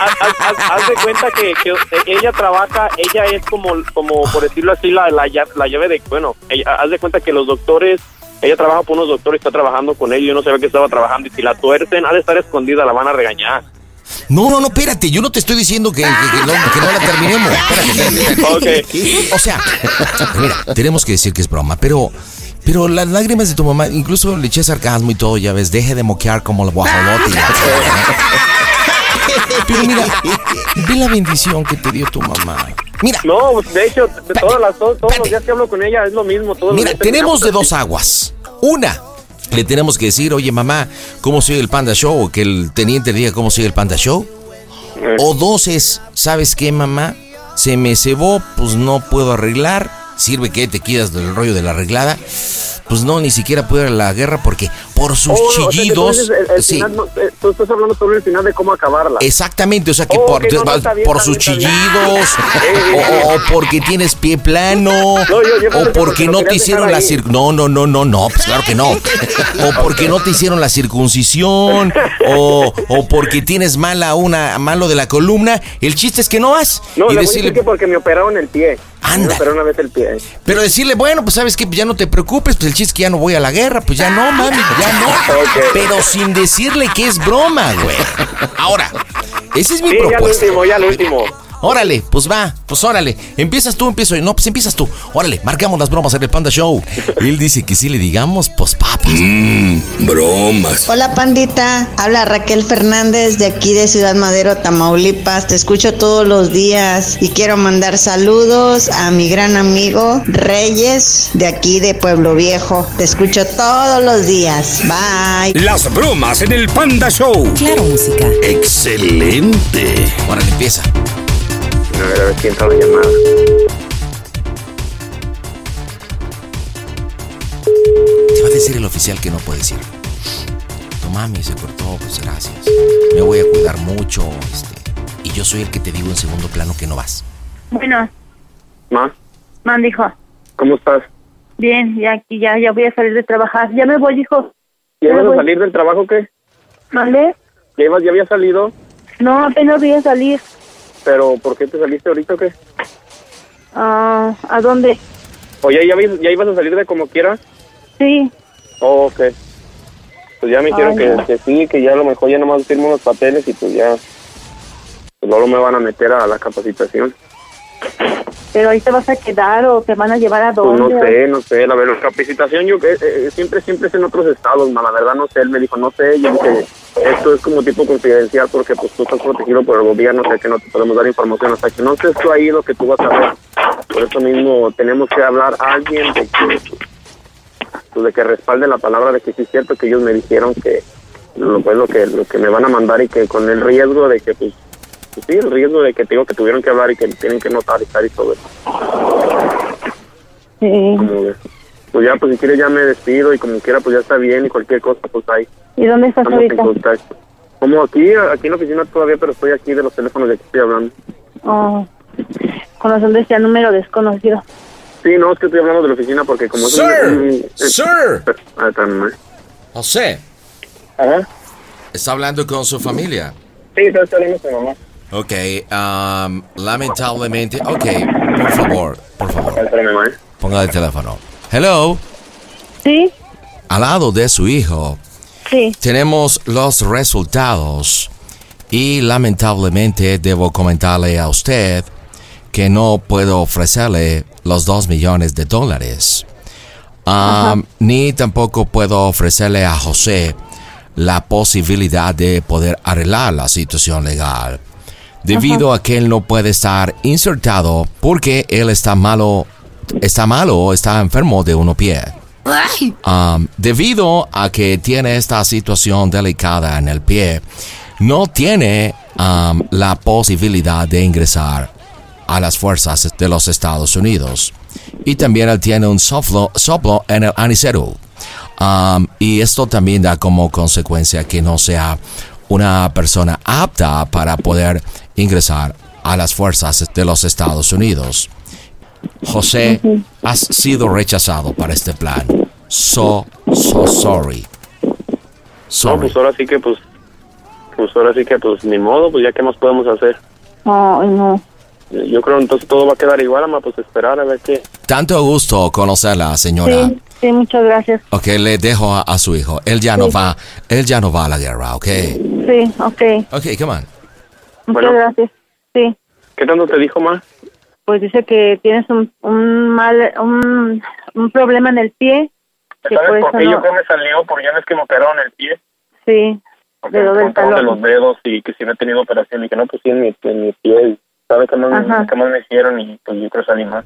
Haz, haz- haz de cuenta que, que ella trabaja, ella es como, como por decirlo así, la, la, lla- la llave de, bueno, ella, haz de cuenta que los doctores, ella trabaja por unos doctores, está trabajando con ellos, yo no sabía que estaba trabajando y si la tuercen, ha de estar escondida, la van a regañar. No, no, no, espérate, yo no te estoy diciendo que, que- que no, que no la terminemos. Espérate, espérate, espérate. O sea, mira, tenemos que decir que es broma, pero, pero las lágrimas de tu mamá, incluso le eché sarcasmo y todo, ya ves, deje de moquear como el guajolote. y la fregada, ¿no? Pero mira, ve la bendición que te dio tu mamá. Mira. No, pues, de hecho, de todas las, todos, todos los días que hablo con ella es lo mismo. Todos los Mira, días tenemos de dos aguas. Una, le tenemos que decir, oye mamá, ¿cómo sigue el Panda Show? O que el teniente diga cómo sigue el Panda Show. O dos es, ¿sabes qué mamá? Se me cebó, pues no puedo arreglar. Sirve que te quitas del rollo de la arreglada. Pues no, ni siquiera puede ir a la guerra porque por sus Oh, o sea chillidos. dices el- el sí, final no- tú estás hablando sobre el final de cómo acabarla. Exactamente, o sea que Oh, por, ok, no, no, está bien, por está sus bien, chillidos, o, o porque tienes pie plano, yo- yo pensé o porque no te hicieron la ahí. cir... No, no, no, no, no, pues claro que no. O porque no te hicieron la circuncisión, o, o porque tienes mala una malo de la columna. El chiste es que no vas. No, y le voy a decirle, decir que porque me operaron el pie. Anda. Operaron una vez el pie. pero decirle, bueno, pues sabes que ya no te preocupes, pues el chiste es que ya no voy a la guerra, pues ya no, mami, ya no. Pero sin decirle que es broma, güey. Ahora, esa es mi Sí, ya lo propuesta. último, ya lo último. Órale, pues va, pues órale. Empiezas tú, empiezo yo. No, pues empiezas tú. Órale, marcamos las bromas en el Panda Show. Él dice que si le digamos, pues papas. Mmm, bromas. Hola pandita, habla Raquel Fernández de aquí de Ciudad Madero, Tamaulipas. Te escucho todos los días y quiero mandar saludos a mi gran amigo Reyes de aquí de Pueblo Viejo. Te escucho todos los días. Bye. Las bromas en el Panda Show. Claro, música. Excelente. Órale, empieza. A ver, a ver si entra la llamada. Te va a decir el oficial que no puedes ir. Tu mami se cortó, pues gracias. Me voy a cuidar mucho, este. Y yo soy el que te digo en segundo plano que no vas. Bueno, Ma, man, hijo. ¿cómo estás? Bien, ya aquí, ya, ya voy a salir de trabajar. Ya me voy, hijo. ¿Ya ibas a salir del trabajo o qué? ¿Mande? ¿Ya, ibas, ¿Ya había salido? No, apenas voy a salir. ¿Pero por qué te saliste ahorita o qué? Ah, ¿A dónde? ¿O ya, ya, ibas- a salir de como quiera? Sí. Oh, ok. Pues ya me dijeron Ay, que, no. que sí, que ya a lo mejor ya nomás firmo unos papeles y pues ya... Pues luego me van a meter a la capacitación. ¿Pero ahí te vas a quedar o te van a llevar a Pues dónde? no sé, no sé, la verdad, capacitación yo eh, eh, siempre, siempre es en otros estados, ma, la verdad no sé, él me dijo, no sé, yo dije, esto es como tipo confidencial porque pues tú estás protegido por el gobierno, o sea que no te podemos dar información hasta que no estés tú ahí lo que tú vas a ver. Por eso mismo tenemos que hablar a alguien de que, pues, de que respalde la palabra de que sí es cierto que ellos me dijeron que lo, pues, lo que lo que me van a mandar y que con el riesgo de que pues, pues sí, el riesgo de que te digo que tuvieron que hablar y que tienen que notarizar y todo eso. Sí. Como. Pues ya, pues si quieres ya me despido y como quiera, pues ya está bien y cualquier cosa, pues ahí. ¿Y dónde estás Estamos en ahorita? contacto. Como aquí, aquí en la oficina todavía, pero estoy aquí de los teléfonos de que estoy hablando. Oh, con razón decía número desconocido. Sí, no, es que estoy hablando de la oficina porque como es Sir, un... un- eh, sir. Ah. José. Ajá. Está hablando con su familia. Sí, está hablando con mamá. Ok, um, lamentablemente. Ok, por favor, por favor. Ponga el teléfono. Hello. ¿Sí? Al lado de su hijo Sí. tenemos los resultados y lamentablemente debo comentarle a usted que no puedo ofrecerle los dos millones de dólares. Um, ni tampoco puedo ofrecerle a José la posibilidad de poder arreglar la situación legal. Debido a que él no puede estar insertado porque él está malo, está malo o está enfermo de uno pie. Debido a que tiene esta situación delicada en el pie, no tiene la posibilidad de ingresar a las fuerzas de los Estados Unidos. Y también él tiene un soplo, en el anicero. Y esto también da como consecuencia que no sea una persona apta para poder ingresar a las fuerzas de los Estados Unidos. José, has sido rechazado para este plan. So, so sorry. No, Sorry. pues ahora sí que, pues... Pues ahora sí que, pues ni modo, pues ya qué más podemos hacer. Ay, no. Yo creo entonces todo va a quedar igual, ama, pues esperar a ver qué. Tanto gusto conocerla, señora. Sí, sí, muchas gracias. Ok, le dejo a, a su hijo. Él ya no va, él ya no va a la guerra, ok. Sí, ok. Ok, come on. Muchas Bueno. gracias. Sí. ¿Qué tanto te dijo, ma? Pues dice que tienes un, un mal, un, un problema en el pie. Que ¿Sabes por qué no- yo creo me salió? Porque ya ves que me operaron el pie. Sí, de lo del Con de talón. los dedos y que si no he tenido operación y que no, pues sí, en mi, en mi pie. ¿Sabes qué más, qué más me hicieron? Y pues yo creo salir más.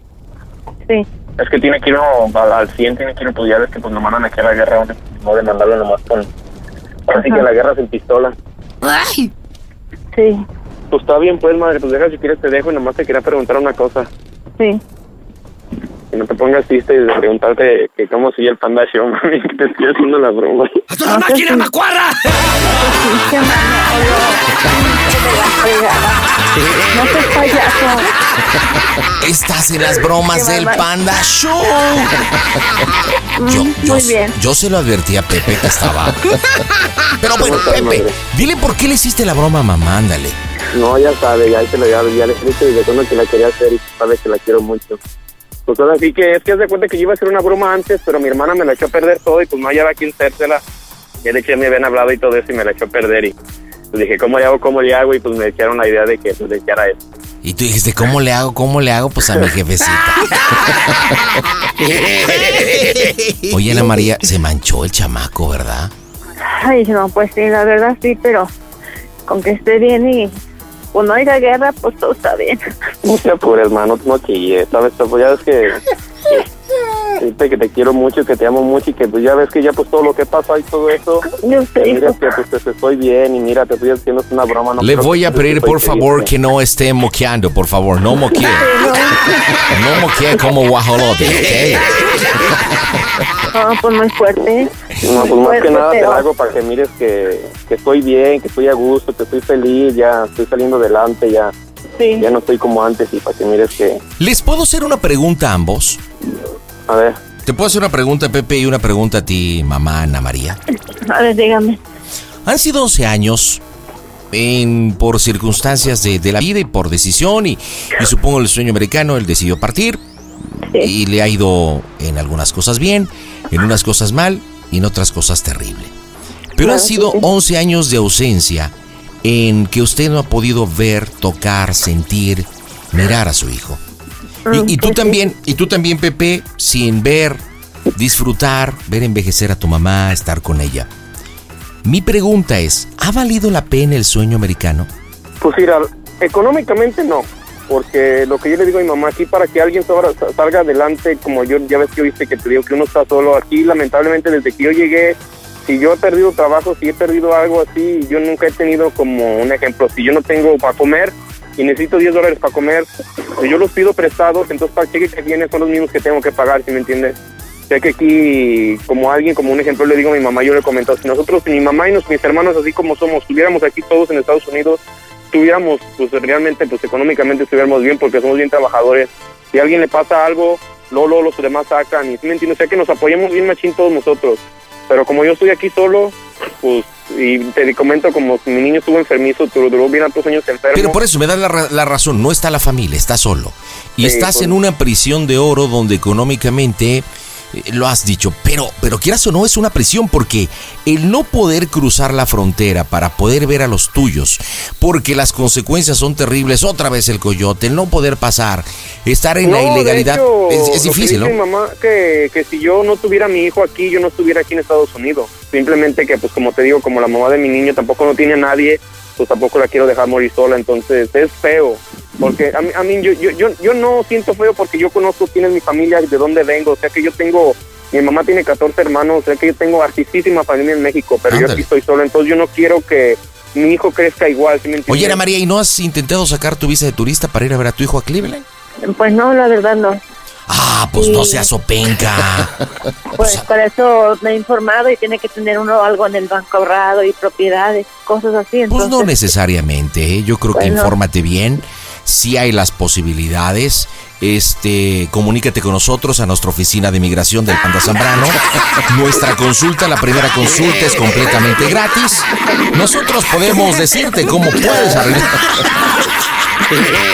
Sí. Es que tiene que ir uno al, al 100, tiene que ir, pues ya ves que pues nos mandan aquí a la guerra, ¿no? no de mandarlo nomás con... Así que la guerra sin pistola. Sí. Pues está bien, pues, madre, pues deja si quieres te dejo y nomás te quería preguntar una cosa. Sí. que no te pongas triste y de preguntarte que cómo sigue el Panda Show, mami, que te estoy haciendo la broma. ¡A la máquina, macuarra! No seas payaso. Estás en las bromas del. Panda Show. Yo, Mm, yo- Muy bien. yo se lo advertí a Pepe que estaba. Pero bueno, Pepe, dile por qué le hiciste la broma a mamá, ándale. No, ya sabe, ya se lo ya, ya le he dicho que la quería hacer y sabe que la quiero mucho. Pues ahora sí que es que haz de cuenta que yo iba a hacer una broma antes, pero mi hermana me la echó a perder todo y pues no hallaba quién hacérsela. Ya de hecho me habían hablado y todo eso y me la echó a perder y pues dije, ¿cómo le hago, cómo le hago? Y pues me echaron la idea de que pues le echara eso. Y tú dijiste, ¿cómo le hago? ¿Cómo le hago? Pues a mi jefecita. Oye, Ana María, se manchó el chamaco, ¿verdad? Ay, no, pues sí, la verdad sí, pero con que esté bien y pues no haya guerra, pues todo está bien. No te apures, hermano, no chilles, ¿sabes? Pues ya ves que, que, que te quiero mucho, que te amo mucho y que pues ya ves que ya pues todo lo que pasa y todo eso. Yo sé, Mira que pues, pues, estoy bien y mira, te estoy haciendo una broma. No Le voy a pedir, por favor, triste. que no esté moqueando, por favor, no moquee. No moquee como guajolote, ¿ok? No, pues muy fuerte. No, pues más que nada te lo hago para que mires que, que estoy bien, que estoy a gusto, que estoy feliz, ya estoy saliendo adelante, ya, ya no estoy como antes y para que mires que, ¿Les puedo hacer una pregunta a ambos? A ver, Te puedo hacer una pregunta, Pepe, y una pregunta a ti, mamá Ana María. A ver, dígame. Han sido 11 años en, por circunstancias de, de la vida y por decisión y, y supongo el sueño americano, él decidió partir y le ha ido en algunas cosas bien, en unas cosas mal y en otras cosas terrible. Pero han Claro sido sí. 11 años de ausencia en que usted no ha podido ver, tocar, sentir, mirar a su hijo. Y, y tú también, y tú también, Pepe, sin ver, disfrutar, ver envejecer a tu mamá, estar con ella. Mi pregunta es, ¿ha valido la pena el sueño americano? pues mira, económicamente no, porque lo que yo le digo a mi mamá aquí para que alguien sobra- salga adelante, como yo ya ves que viste que te digo que uno está solo aquí, lamentablemente desde que yo llegué, si yo he perdido trabajo, si he perdido algo así, yo nunca he tenido como un ejemplo, si yo no tengo para comer y necesito 10 dólares para comer, yo los pido prestados, entonces para cheque que viene son los mismos que tengo que pagar, ¿sí me entiendes? Sé que aquí, como alguien, como un ejemplo, le digo a mi mamá, yo le he comentado, si nosotros, mi mamá y nos- mis hermanos, así como somos, estuviéramos aquí todos en Estados Unidos, estuviéramos, pues realmente, pues económicamente estuviéramos bien porque somos bien trabajadores. Si a alguien le pasa algo, luego, luego los demás sacan, si me entiendes, o sea que nos apoyemos bien machín todos nosotros. Pero como yo estoy aquí solo, pues, y te comento, como mi niño estuvo enfermizo, duró, duró bien altos años enfermo. Pero por eso me das la, la razón, no está la familia, está solo. Y Sí, estás pues. en una prisión de oro donde económicamente lo has dicho, pero, pero quieras o no, es una prisión porque el no poder cruzar la frontera para poder ver a los tuyos, porque las consecuencias son terribles, otra vez el coyote, el no poder pasar, estar en la No, ilegalidad, hecho, es, difícil, ¿no? mi mamá que, que si yo no tuviera a mi hijo aquí, yo no estuviera aquí en Estados Unidos. Simplemente que, pues como te digo, como la mamá de mi niño tampoco no tiene a nadie, pues tampoco la quiero dejar morir sola. Entonces es feo. Porque a mí, a mí yo, yo, yo, yo no siento feo porque yo conozco quién es mi familia, de dónde vengo. O sea que yo tengo, mi mamá tiene 14 hermanos, o sea que yo tengo artistísima familia en México, pero yo aquí estoy solo. Entonces yo no quiero que mi hijo crezca igual, ¿sí me entiendes? Oye, Ana María, ¿y no has intentado sacar tu visa de turista para ir a ver a tu hijo a Cleveland? Pues no, la verdad no. Ah, pues no seas openca. Pues para eso me he informado y tiene que tener uno algo en el banco ahorrado y propiedades, cosas así. Pues no necesariamente, ¿eh? yo creo que infórmate bien, si hay las posibilidades, este, comunícate con nosotros a nuestra oficina de migración del Panda Zambrano. Nuestra consulta, la primera consulta es completamente gratis. Nosotros podemos decirte cómo puedes arreglar.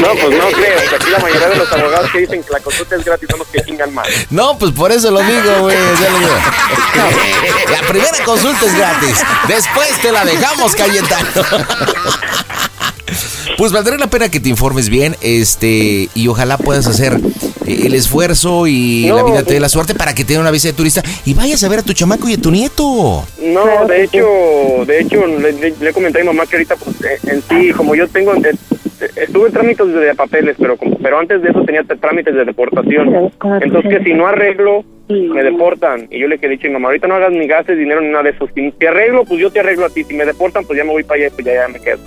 No, pues no creo. que Aquí la mayoría de los abogados que dicen que la consulta es gratis son los que chingan más. No, pues por eso lo digo, güey. La primera consulta es gratis. Después te la dejamos, Cayetano. Pues valdría la pena que te informes bien, este, y ojalá puedas hacer eh, el esfuerzo y la vida te dé la suerte para que tenga una visa de turista y vayas a ver a tu chamaco y a tu nieto. No, de hecho, de hecho, le, le- le comenté a mi mamá que ahorita, pues, eh, en sí, como yo tengo, eh, estuve en trámites de papeles, pero como, pero antes de eso tenía trámites de deportación. Entonces, que si no arreglo, me deportan. Y yo le he dicho a mi mamá, ahorita no hagas ni gastes dinero ni nada de eso. Si te arreglo, pues yo te arreglo a ti. Si me deportan, pues ya me voy para allá, pues ya, ya me quedo.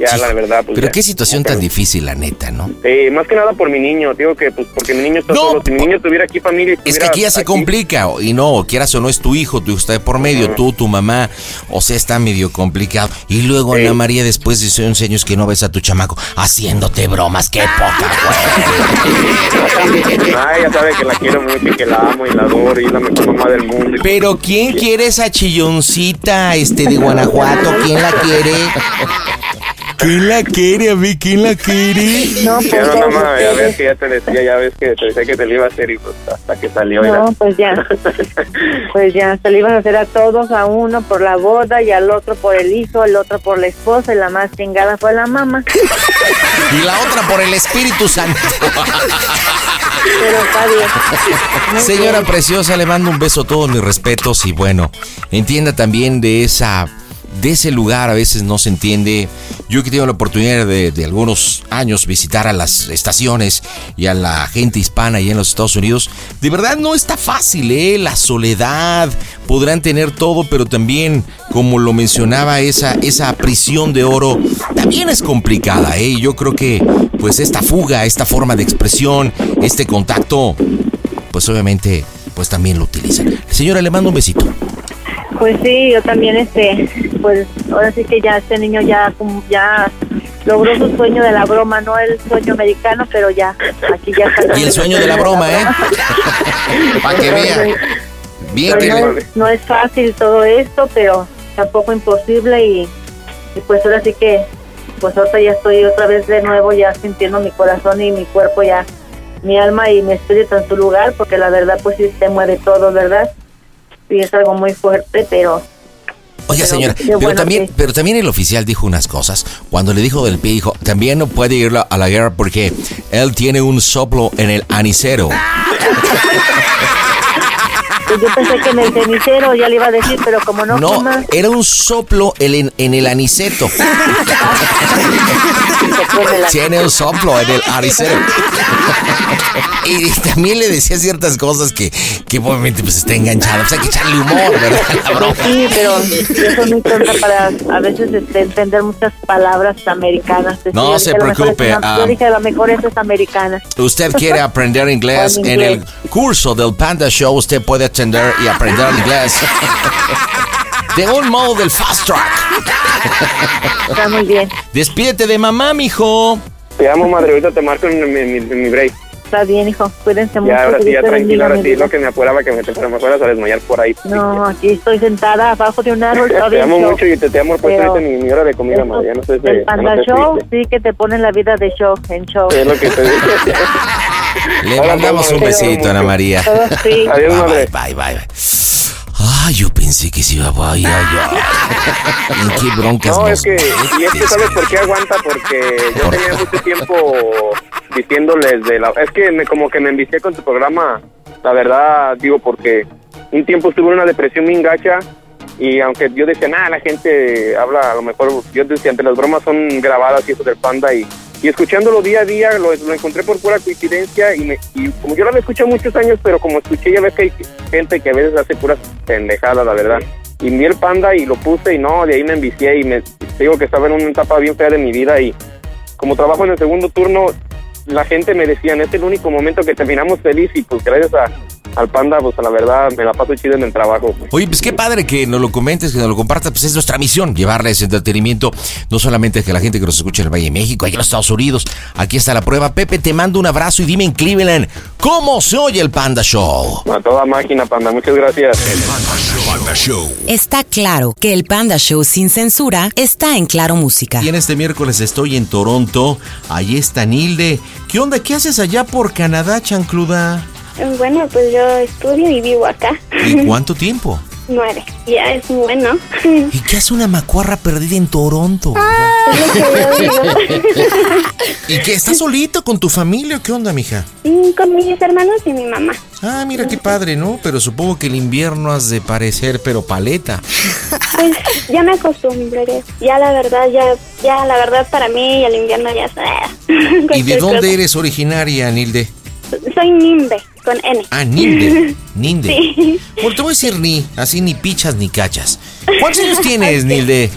Ya la verdad, pues Pero ya. qué situación tan difícil, la neta, ¿no? Sí, más que nada por mi niño, digo que pues porque mi niño está solo, si mi niño tuviera aquí familia y Es que estuviera aquí ya se complica, y no, quieras o no es tu hijo, tu hijo está de por medio, tú, tu mamá, o sea, está medio complicado. Y luego, Ana María, después de 11 años que no ves a tu chamaco, haciéndote bromas, qué poca, Ay, ya sabe que la quiero mucho y que la amo y la adoro y es la mejor mamá del mundo. Pero ¿quién quiere esa chilloncita este de Guanajuato? ¿Quién la quiere? ¿Quién la quiere a mí? ¿Quién la quiere? No, Ya no, nada más, ya ves que ya te decía, ya ves que te decía que te lo iba a hacer y pues hasta que salió. No, pues ya. Pues ya, se le iban a hacer a todos, a uno por la boda y al otro por el hijo, al otro por la esposa y la más chingada fue la mamá. Y la otra por el Espíritu Santo. Pero está bien. Señora preciosa, le mando un beso, todos mis respetos y bueno, entienda también de esa de ese lugar a veces no se entiende. Yo que tengo la oportunidad de, de algunos años visitar a las estaciones y a la gente hispana allá en los Estados Unidos, de verdad no está fácil, ¿eh? La soledad, podrán tener todo, pero también, como lo mencionaba, esa, esa prisión de oro también es complicada, ¿eh? Yo creo que pues esta fuga, esta forma de expresión, este contacto, pues obviamente pues también lo utilizan. Señora, le mando un besito. Pues sí, yo también, este, pues ahora sí que ya este niño ya, ya logró su sueño de la broma, no el sueño americano, pero ya, aquí ya está. Y el sueño de la broma, ¿eh? Para que vea. Bien que no, es, no es fácil todo esto, pero tampoco imposible y, y pues ahora sí que, pues ahorita ya estoy otra vez de nuevo ya sintiendo mi corazón y mi cuerpo ya, mi alma y mi espíritu en su lugar, porque la verdad pues sí te mueve todo, ¿verdad? Y es algo muy fuerte, pero Oiga, Pero señora, pero bueno también, que- pero también el oficial dijo unas cosas. Cuando le dijo del pie, dijo, también no puede ir a la guerra porque él tiene un soplo en el anicero. pues yo pensé que en el cenicero ya le iba a decir, pero como no, era un soplo en, en el aniceto. Tiene un soplo en el anicero. Y también le decía ciertas cosas que, que obviamente pues está enganchado. Pues hay que echarle humor, ¿verdad? La broma. Sí, pero yo soy muy tonta para a veces este, entender muchas palabras americanas. No Yo se preocupe, una- ah. yo dije, a lo mejor esa es americana. Usted quiere aprender inglés Con en el inglés. curso del Panda Show, usted puede atender y aprender inglés. De un modo del fast track. Está muy bien. Despídete de mamá, mijo. Te amo, madre, ahorita te marco en mi, en mi- en mi break. Está bien, hijo. Cuídense mucho. Ya, ahora que sí, ya te tranquilo, ahora sí, lo que me apuraba que me, te, me fueras a desmayar por ahí. No, aquí estoy sentada abajo de un árbol. Te amo show. mucho y te, te amo por Pero ahorita mi, mi hora de comida, madre, ya no sé El Panda Show sí que te pone la vida de show, en show. Es lo que te digo. Le mandamos un besito, mucho. Ana María. Sí. Adiós, Bye, madre. bye, bye, bye. Ay, yo pensé que se iba a ay. ¿En qué broncas No, es que, y es que? ¿sabes por qué aguanta? Porque yo tenía mucho tiempo diciéndoles de la... Es que me, como que me envicié con tu programa, la verdad, digo, porque un tiempo estuve en una depresión muy engacha y aunque yo decía, nada, la gente habla, a lo mejor, yo decía, ante las bromas son grabadas y eso del panda y, y escuchándolo día a día, lo, encontré por pura coincidencia y, me, y como yo lo había escuchado muchos años, pero como escuché, ya ves que hay gente que a veces hace puras pendejadas, la verdad. Y vi el panda y lo puse y no, de ahí me envicié y me digo que estaba en una etapa bien fea de mi vida y como trabajo en el segundo turno, la gente me decía, es el único momento que terminamos feliz y pues gracias a, al panda, pues a la verdad me la paso chido en el trabajo. pues. Oye, pues qué padre que nos lo comentes, que nos lo compartas, pues es nuestra misión, llevarles entretenimiento, no solamente a que la gente que nos escucha en el Valle de México, allá en los Estados Unidos, aquí está la prueba. Pepe, te mando un abrazo y dime en Cleveland, ¿cómo se oye el Panda Show? A toda máquina, panda, muchas gracias. Panda Show. Está claro que el Panda Show sin censura está en Claro Música. Y en este miércoles estoy en Toronto, ahí está Nilde. ¿Qué onda? ¿Qué haces allá por Canadá, chancluda? Bueno, pues yo estudio y vivo acá. ¿Y cuánto tiempo? Nueve. Ya es bueno. ¿Y qué hace una macuarra perdida en Toronto? Digo. ¿Y qué? ¿Estás solito con tu familia o qué onda, mija? Mm, Con mis hermanos y mi mamá. Ah, mira qué padre, ¿no? Pero supongo que el invierno has de parecer, pero paleta. Pues ya me acostumbré. Ya la verdad, ya, ya la verdad para mí el invierno ya es... ¿Y de dónde eres originaria, Nilde? Soy Nimbe, con N. Ah, Ninde. Ninde. Sí. Bueno, te voy a decir ni, así ni pichas ni cachas. ¿Cuántos años tienes, Nilde?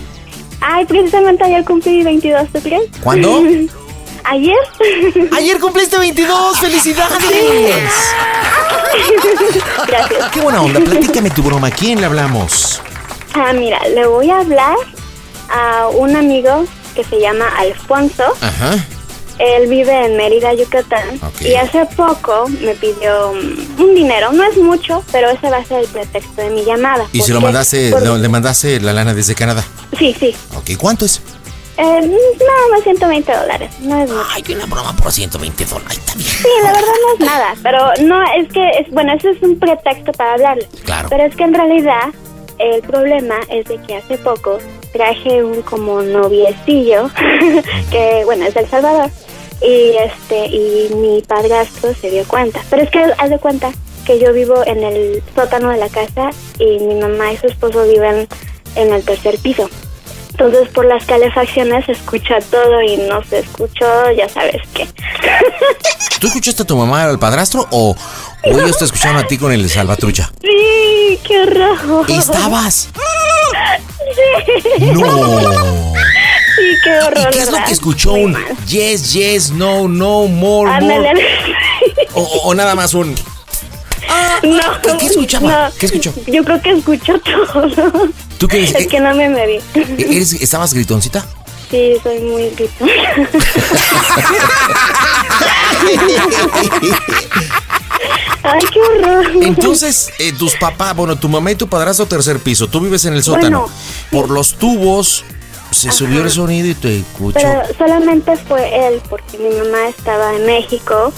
Ay, precisamente ayer cumplí 22, ¿tú crees? ¿Cuándo? Ayer. Ayer cumpliste 22, felicidades. Gracias. Qué buena onda, platícame tu broma. ¿A quién le hablamos? Ah, mira, le voy a hablar a un amigo que se llama Alfonso. Ajá. Él vive en Mérida, Yucatán. Y hace poco me pidió mm, un dinero. No es mucho, pero ese va a ser el pretexto de mi llamada. Y se lo mandaste, lo- le mandaste la lana desde Canadá. Sí, sí. Ok, ¿cuánto es? Eh, nada más 120 dólares. No es mucho. Ay, una broma por 120 dólares. Bien. Sí, la verdad no es nada. Pero no, es que, es, bueno, eso es un pretexto para hablarle. Claro. Pero es que en realidad el problema es de que hace poco traje un como noviecillo que, bueno, es de El Salvador. Y este, y mi padrastro se dio cuenta. Pero es que haz de cuenta que yo vivo en el sótano de la casa y mi mamá y su esposo viven en el tercer piso. Entonces por las calefacciones se escucha todo y no se escuchó, ya sabes qué. ¿Tú escuchaste a tu mamá al padrastro o, o ellos te escucharon a ti con el salvatrucha? Sí, qué horror. ¿Estabas? Sí. No. Sí, qué horror. ¿Y qué es lo que escuchó? Un yes, yes, no, no, more, Ándale. more. O, o- nada más un. No. ¿Qué- qué escuchaba? no. ¿Qué escuchó? Yo creo que escuchó todo. ¿Tú qué eres? Es que no me medí. ¿Eres- ¿Estabas gritoncita? Sí, soy muy gritona. Ay, qué horror. Entonces, eh, tus papás, bueno, tu mamá y tu padrastro tercer piso, tú vives en el sótano. Bueno, Por los tubos se subió el sonido y te escucho. Pero solamente fue él, porque mi mamá estaba en México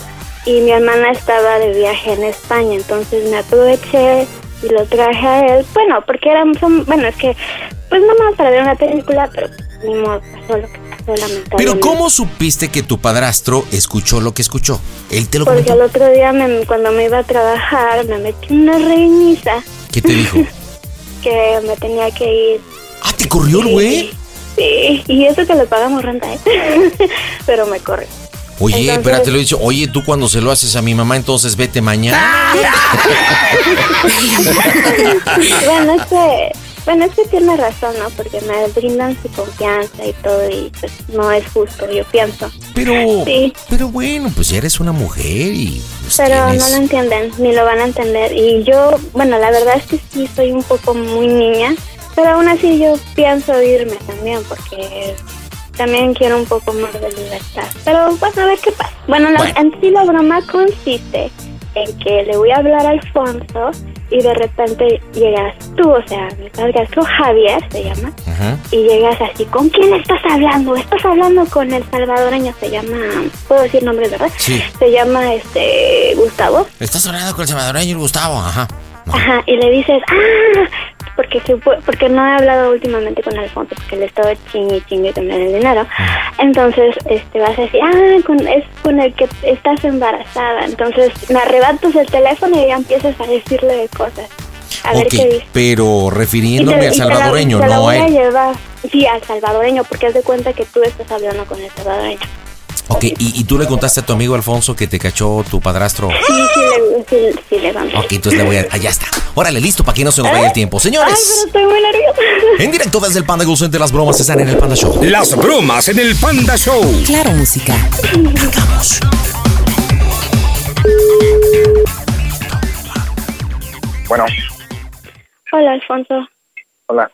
y mi hermana estaba de viaje en España. Entonces me aproveché y lo traje a él. Bueno, porque son, bueno, es que, pues nomás para ver una película, pero ni modo, pasó lo que pasó. Pero ¿cómo supiste que tu padrastro escuchó lo que escuchó? Él te lo Porque comentó. el otro día, me- cuando me iba a trabajar, me metí una reiniza ¿Qué te dijo? que me tenía que ir. Ah, ¿te corrió el güey? Sí, y eso que le pagamos renta, ¿eh? pero me corre. Oye, Entonces- espérate, lo he dicho. Oye, tú cuando se lo haces a mi mamá, entonces vete mañana. bueno, es que, bueno, es que tiene razón, ¿no? Porque me brindan su confianza y todo y pues no es justo, yo pienso. Pero, Sí. pero bueno, pues ya eres una mujer y pues, Pero tienes- no lo entienden, ni lo van a entender. Y yo, bueno, la verdad es que sí soy un poco muy niña, pero aún así yo pienso irme también porque también quiero un poco más de libertad. Pero bueno, a ver qué pasa. Bueno, la- en sí la broma consiste en que le voy a hablar a Alfonso y de repente llegas tú, o sea, mi padrastro Javier se llama, y llegas así, ¿con quién estás hablando? Estás hablando con el salvadoreño, se llama, puedo decir nombres, ¿verdad? Sí. Se llama este Gustavo. Estás hablando con el salvadoreño Gustavo, ajá. Ajá, y le dices, ah, porque porque no he hablado últimamente con Alfonso, porque le estaba chingue y chingue con el dinero. Entonces, este, vas a decir, ah, con, es con el que estás embarazada. Entonces, me arrebatas el teléfono y ya empiezas a decirle de cosas. A ver qué dice. pero refiriéndome te- al y te la- salvadoreño, te la no a a él. llevar, sí, al salvadoreño, porque haz de cuenta que tú estás hablando con el salvadoreño. Ok, y, y tú le contaste a tu amigo Alfonso que te cachó tu padrastro. Sí, sí, le, sí, sí, le vamos. Ok, entonces le voy a. Allá está. Órale, listo, para que no se nos vaya el tiempo. Ay, Señores, pero estoy muy nerviosa. en directo desde el Panda Gold Center, las bromas están en el Panda Show. Las bromas en el Panda Show. Claro, música. Vamos. Bueno, Hola, Alfonso. hola.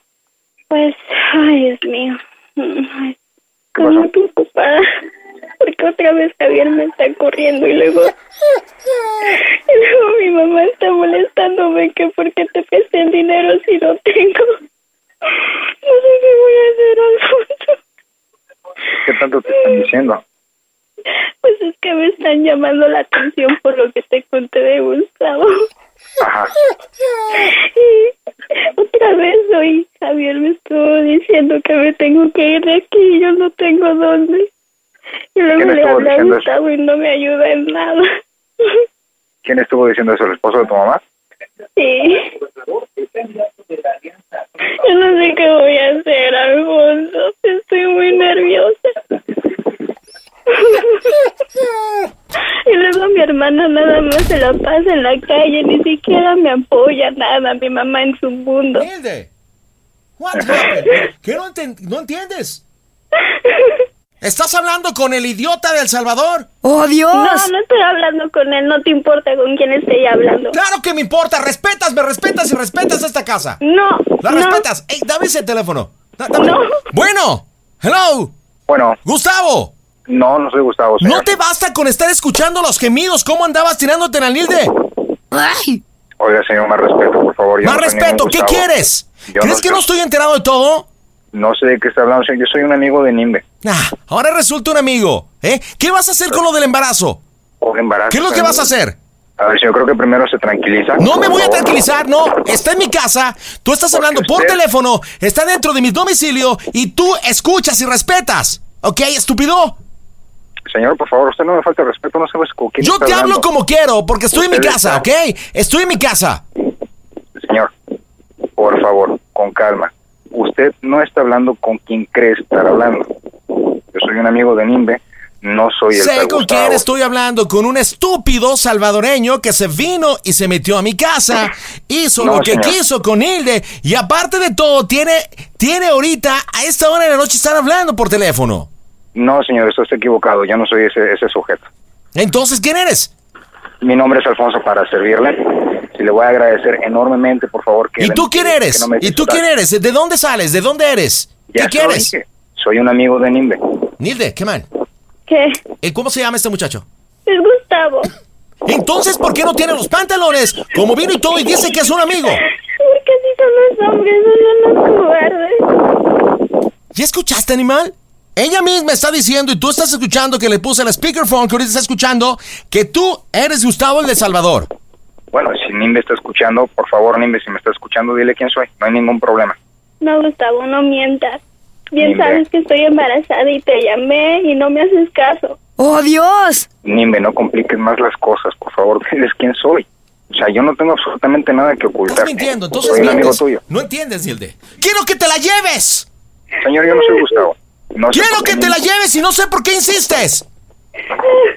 Pues, ay, Dios mío. Ay, Estoy muy preocupada. Porque otra vez Javier me está corriendo y luego. Y luego mi mamá está molestándome que por qué te presté el dinero si no tengo. No sé qué voy a hacer, Alfonso. ¿Qué tanto te están diciendo? Pues es que me están llamando la atención por lo que te conté de Gustavo. Ajá. Y otra vez hoy Javier me estuvo diciendo que me tengo que ir de aquí y yo no tengo dónde. Y luego ¿Quién le estuvo hablé a diciendo eso? Gustavo y no me ayuda en nada. ¿Quién estuvo diciendo eso? ¿El esposo de tu mamá? Sí. Yo no sé qué voy a hacer, Alfonso. Estoy muy nerviosa. Y luego mi hermana nada más se la pasa en la calle, ni siquiera me apoya nada, mi mamá en su mundo. What happened? ¿Qué no, enten- no entiendes? ¿Estás hablando con el idiota de El Salvador? ¡Oh, Dios! No, no estoy hablando con él, no te importa con quién estoy hablando. Claro que me importa, respetas, me respetas y respetas esta casa. No, La no. respetas. Ey, dame ese teléfono. Da- dame. Bueno, hello. Bueno. Gustavo. No, no soy Gustavo. señor. ¿No te basta con estar escuchando los gemidos? ¿Cómo andabas tirándote en la Nilde? ¡Ay! Oiga, señor, más respeto, por favor. Yo Más no respeto, ¿qué quieres? Yo ¿Crees no que no estoy enterado de todo? No sé de qué está hablando, señor. Yo soy un amigo de Nimbe. Ah, ahora resulta un amigo. ¿Eh? ¿Qué vas a hacer con lo del embarazo? O embarazo. ¿Qué es lo que vas a hacer? A ver, señor, creo que primero se tranquiliza. No me voy a tranquilizar, no. Está en mi casa, tú estás hablando por usted- teléfono, está dentro de mi domicilio y tú escuchas y respetas. ¿Ok, estúpido? Señor, por favor, usted no me falta respeto, no sabes con quién Yo te hablo como quiero, porque estoy en mi casa, ¿ok? Estoy en mi casa. Señor, por favor, con calma. Usted no está hablando con quien cree estar hablando. Yo soy un amigo de Nimbe, no soy el Sé con Gustavo. quién estoy hablando, con un estúpido salvadoreño que se vino y se metió a mi casa, hizo No, lo que señor. quiso con Hilde y aparte de todo, tiene, tiene ahorita, a esta hora de la noche, estar hablando por teléfono. No, señor, esto está equivocado. Yo no soy ese, ese sujeto. Entonces, ¿quién eres? Mi nombre es Alfonso para servirle. Y le voy a agradecer enormemente, por favor. Que ¿Y tú quién eres? no ¿Y tú quién eres? ¿De dónde sales? ¿De dónde eres? Ya ¿Qué quieres? dije. Soy un amigo de Nimbe. Nilde, ¿qué man? ¿Qué? Eh, ¿Cómo se llama este muchacho? Es Gustavo. Entonces, ¿por qué no tiene los pantalones? Como vino y todo y dice que es un amigo. Porque si son los hombres, son unos cobardes. ¿Ya escuchaste, animal? Ella misma está diciendo, y tú estás escuchando que le puse el speakerphone que ahorita está escuchando, que tú eres Gustavo el de Salvador. Bueno, si Nimbe está escuchando, por favor, Nimbe, si me está escuchando, dile quién soy. No hay ningún problema. No, Gustavo, no mientas. Bien Nimbe. sabes que estoy embarazada y te llamé y no me haces caso. ¡Oh, Dios! Nimbe, no compliques más las cosas, por favor, diles quién soy. O sea, yo no tengo absolutamente nada que ocultar. Estás mintiendo, entonces Soy un amigo mientes. tuyo. No entiendes, Nilde. ¡Quiero que te la lleves! Señor, yo no soy Gustavo. No sé ¡Quiero que te la lleves y no sé por qué insistes!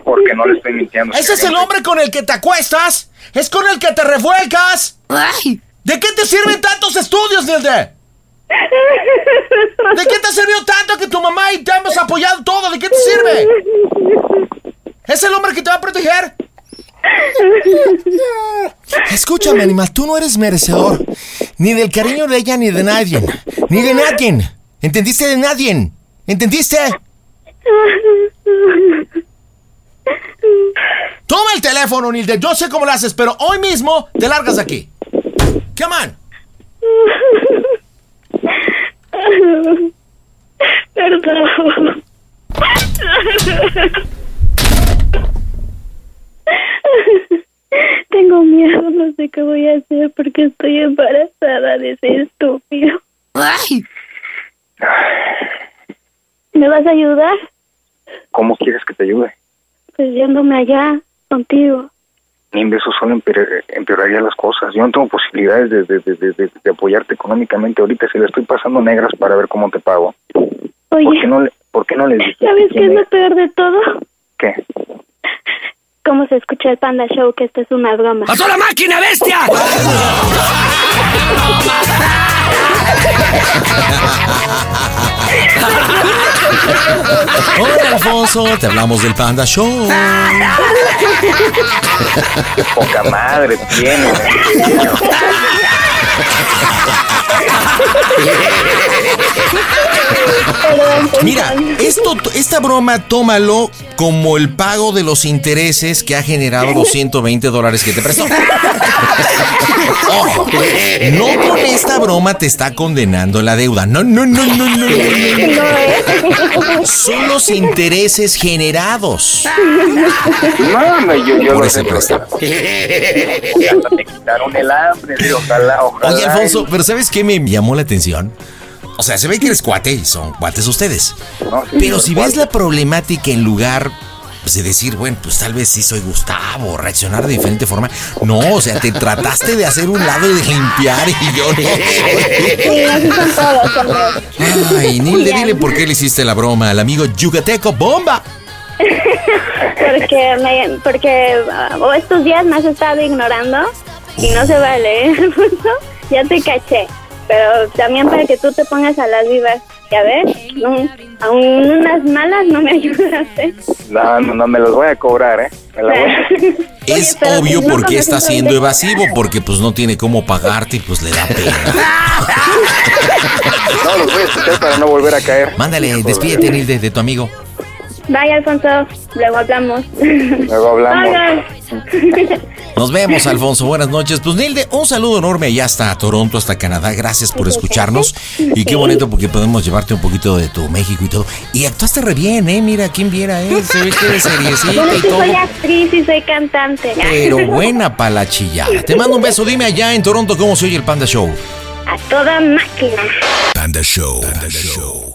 Porque no le estoy mintiendo. ¿Ese es el hombre con el que te acuestas? ¿Es con el que te revuelcas? ¿De qué te sirven tantos estudios, Nilde? ¿De qué te sirvió tanto que tu mamá y te hemos apoyado todo? ¿De qué te sirve? ¿Es el hombre que te va a proteger? Escúchame, animal, tú no eres merecedor ni del cariño de ella ni de nadie. Ni de nadie. ¿Entendiste de nadie? ¿Entendiste? Toma el teléfono, Nilde. Yo sé cómo lo haces, pero hoy mismo te largas de aquí. Come on. Perdón. Tengo miedo, no sé qué voy a hacer porque estoy embarazada de ese estúpido. ¿Me vas a ayudar? ¿Cómo quieres que te ayude? Pues yéndome allá contigo. Eso solo empeor- empeoraría las cosas. Yo no tengo posibilidades de, de, de, de- de apoyarte económicamente ahorita. Si le estoy pasando negras para ver cómo te pago. ¿Por Oye, qué no le, por qué no le dices ¿sabes qué es lo peor de todo? ¿Qué? ¿Cómo se escucha el Panda Show? Que esto es una broma. ¡Pasó la máquina, bestia! Hola, Alfonso. Te hablamos del Panda Show. Qué poca madre tiene. Mira, esto, esta broma tómalo como el pago de los intereses que ha generado los 120 dólares que te prestó. Ojo, no con esta broma te está condenando la deuda. No, no, no, no, no, no. Son los intereses generados. No, no, yo, yo Por ese préstamo. Oye, Alfonso, pero ¿sabes qué me llamó la atención? O sea, se ve que eres cuate y son cuates ustedes. No, sí, Pero si ves la problemática en lugar pues, de decir, bueno, pues tal vez sí soy Gustavo, reaccionar de diferente forma. No, o sea, te trataste de hacer un lado y de limpiar y yo Sí, así son todos, hombres. no. Ay, Nilde, dile por qué le hiciste la broma al amigo Yucateco Bomba. Porque, me, porque ah, o estos días me has estado ignorando y no se vale. ¿no? ya te caché. Pero también para que tú te pongas a las vivas. Ya ves, no, aún unas malas no me ayudas, ¿eh? No, no, no me los voy a cobrar, ¿eh? Me la voy a- Es pero obvio pues no por qué está siendo dónde- evasivo, porque pues no tiene cómo pagarte y pues le da pena. No, los voy a escuchar para no volver a caer. Mándale, despídete, Nilde, de tu amigo. Bye, Alfonso, luego hablamos. Luego hablamos. Bye. Nos vemos, Alfonso. Buenas noches. Pues Nilde, un saludo enorme allá hasta Toronto, hasta Canadá. Gracias por escucharnos. Y qué bonito porque podemos llevarte un poquito de tu México y todo. Y actuaste re bien, ¿eh? Mira, quién viera, ¿eh? Se ve que eres seriecita y todo. soy actriz y soy cantante. Pero buena pa' la chillada. Te mando un beso. Dime allá en Toronto cómo se oye el Panda Show. A toda máquina. Panda Show. Panda Show.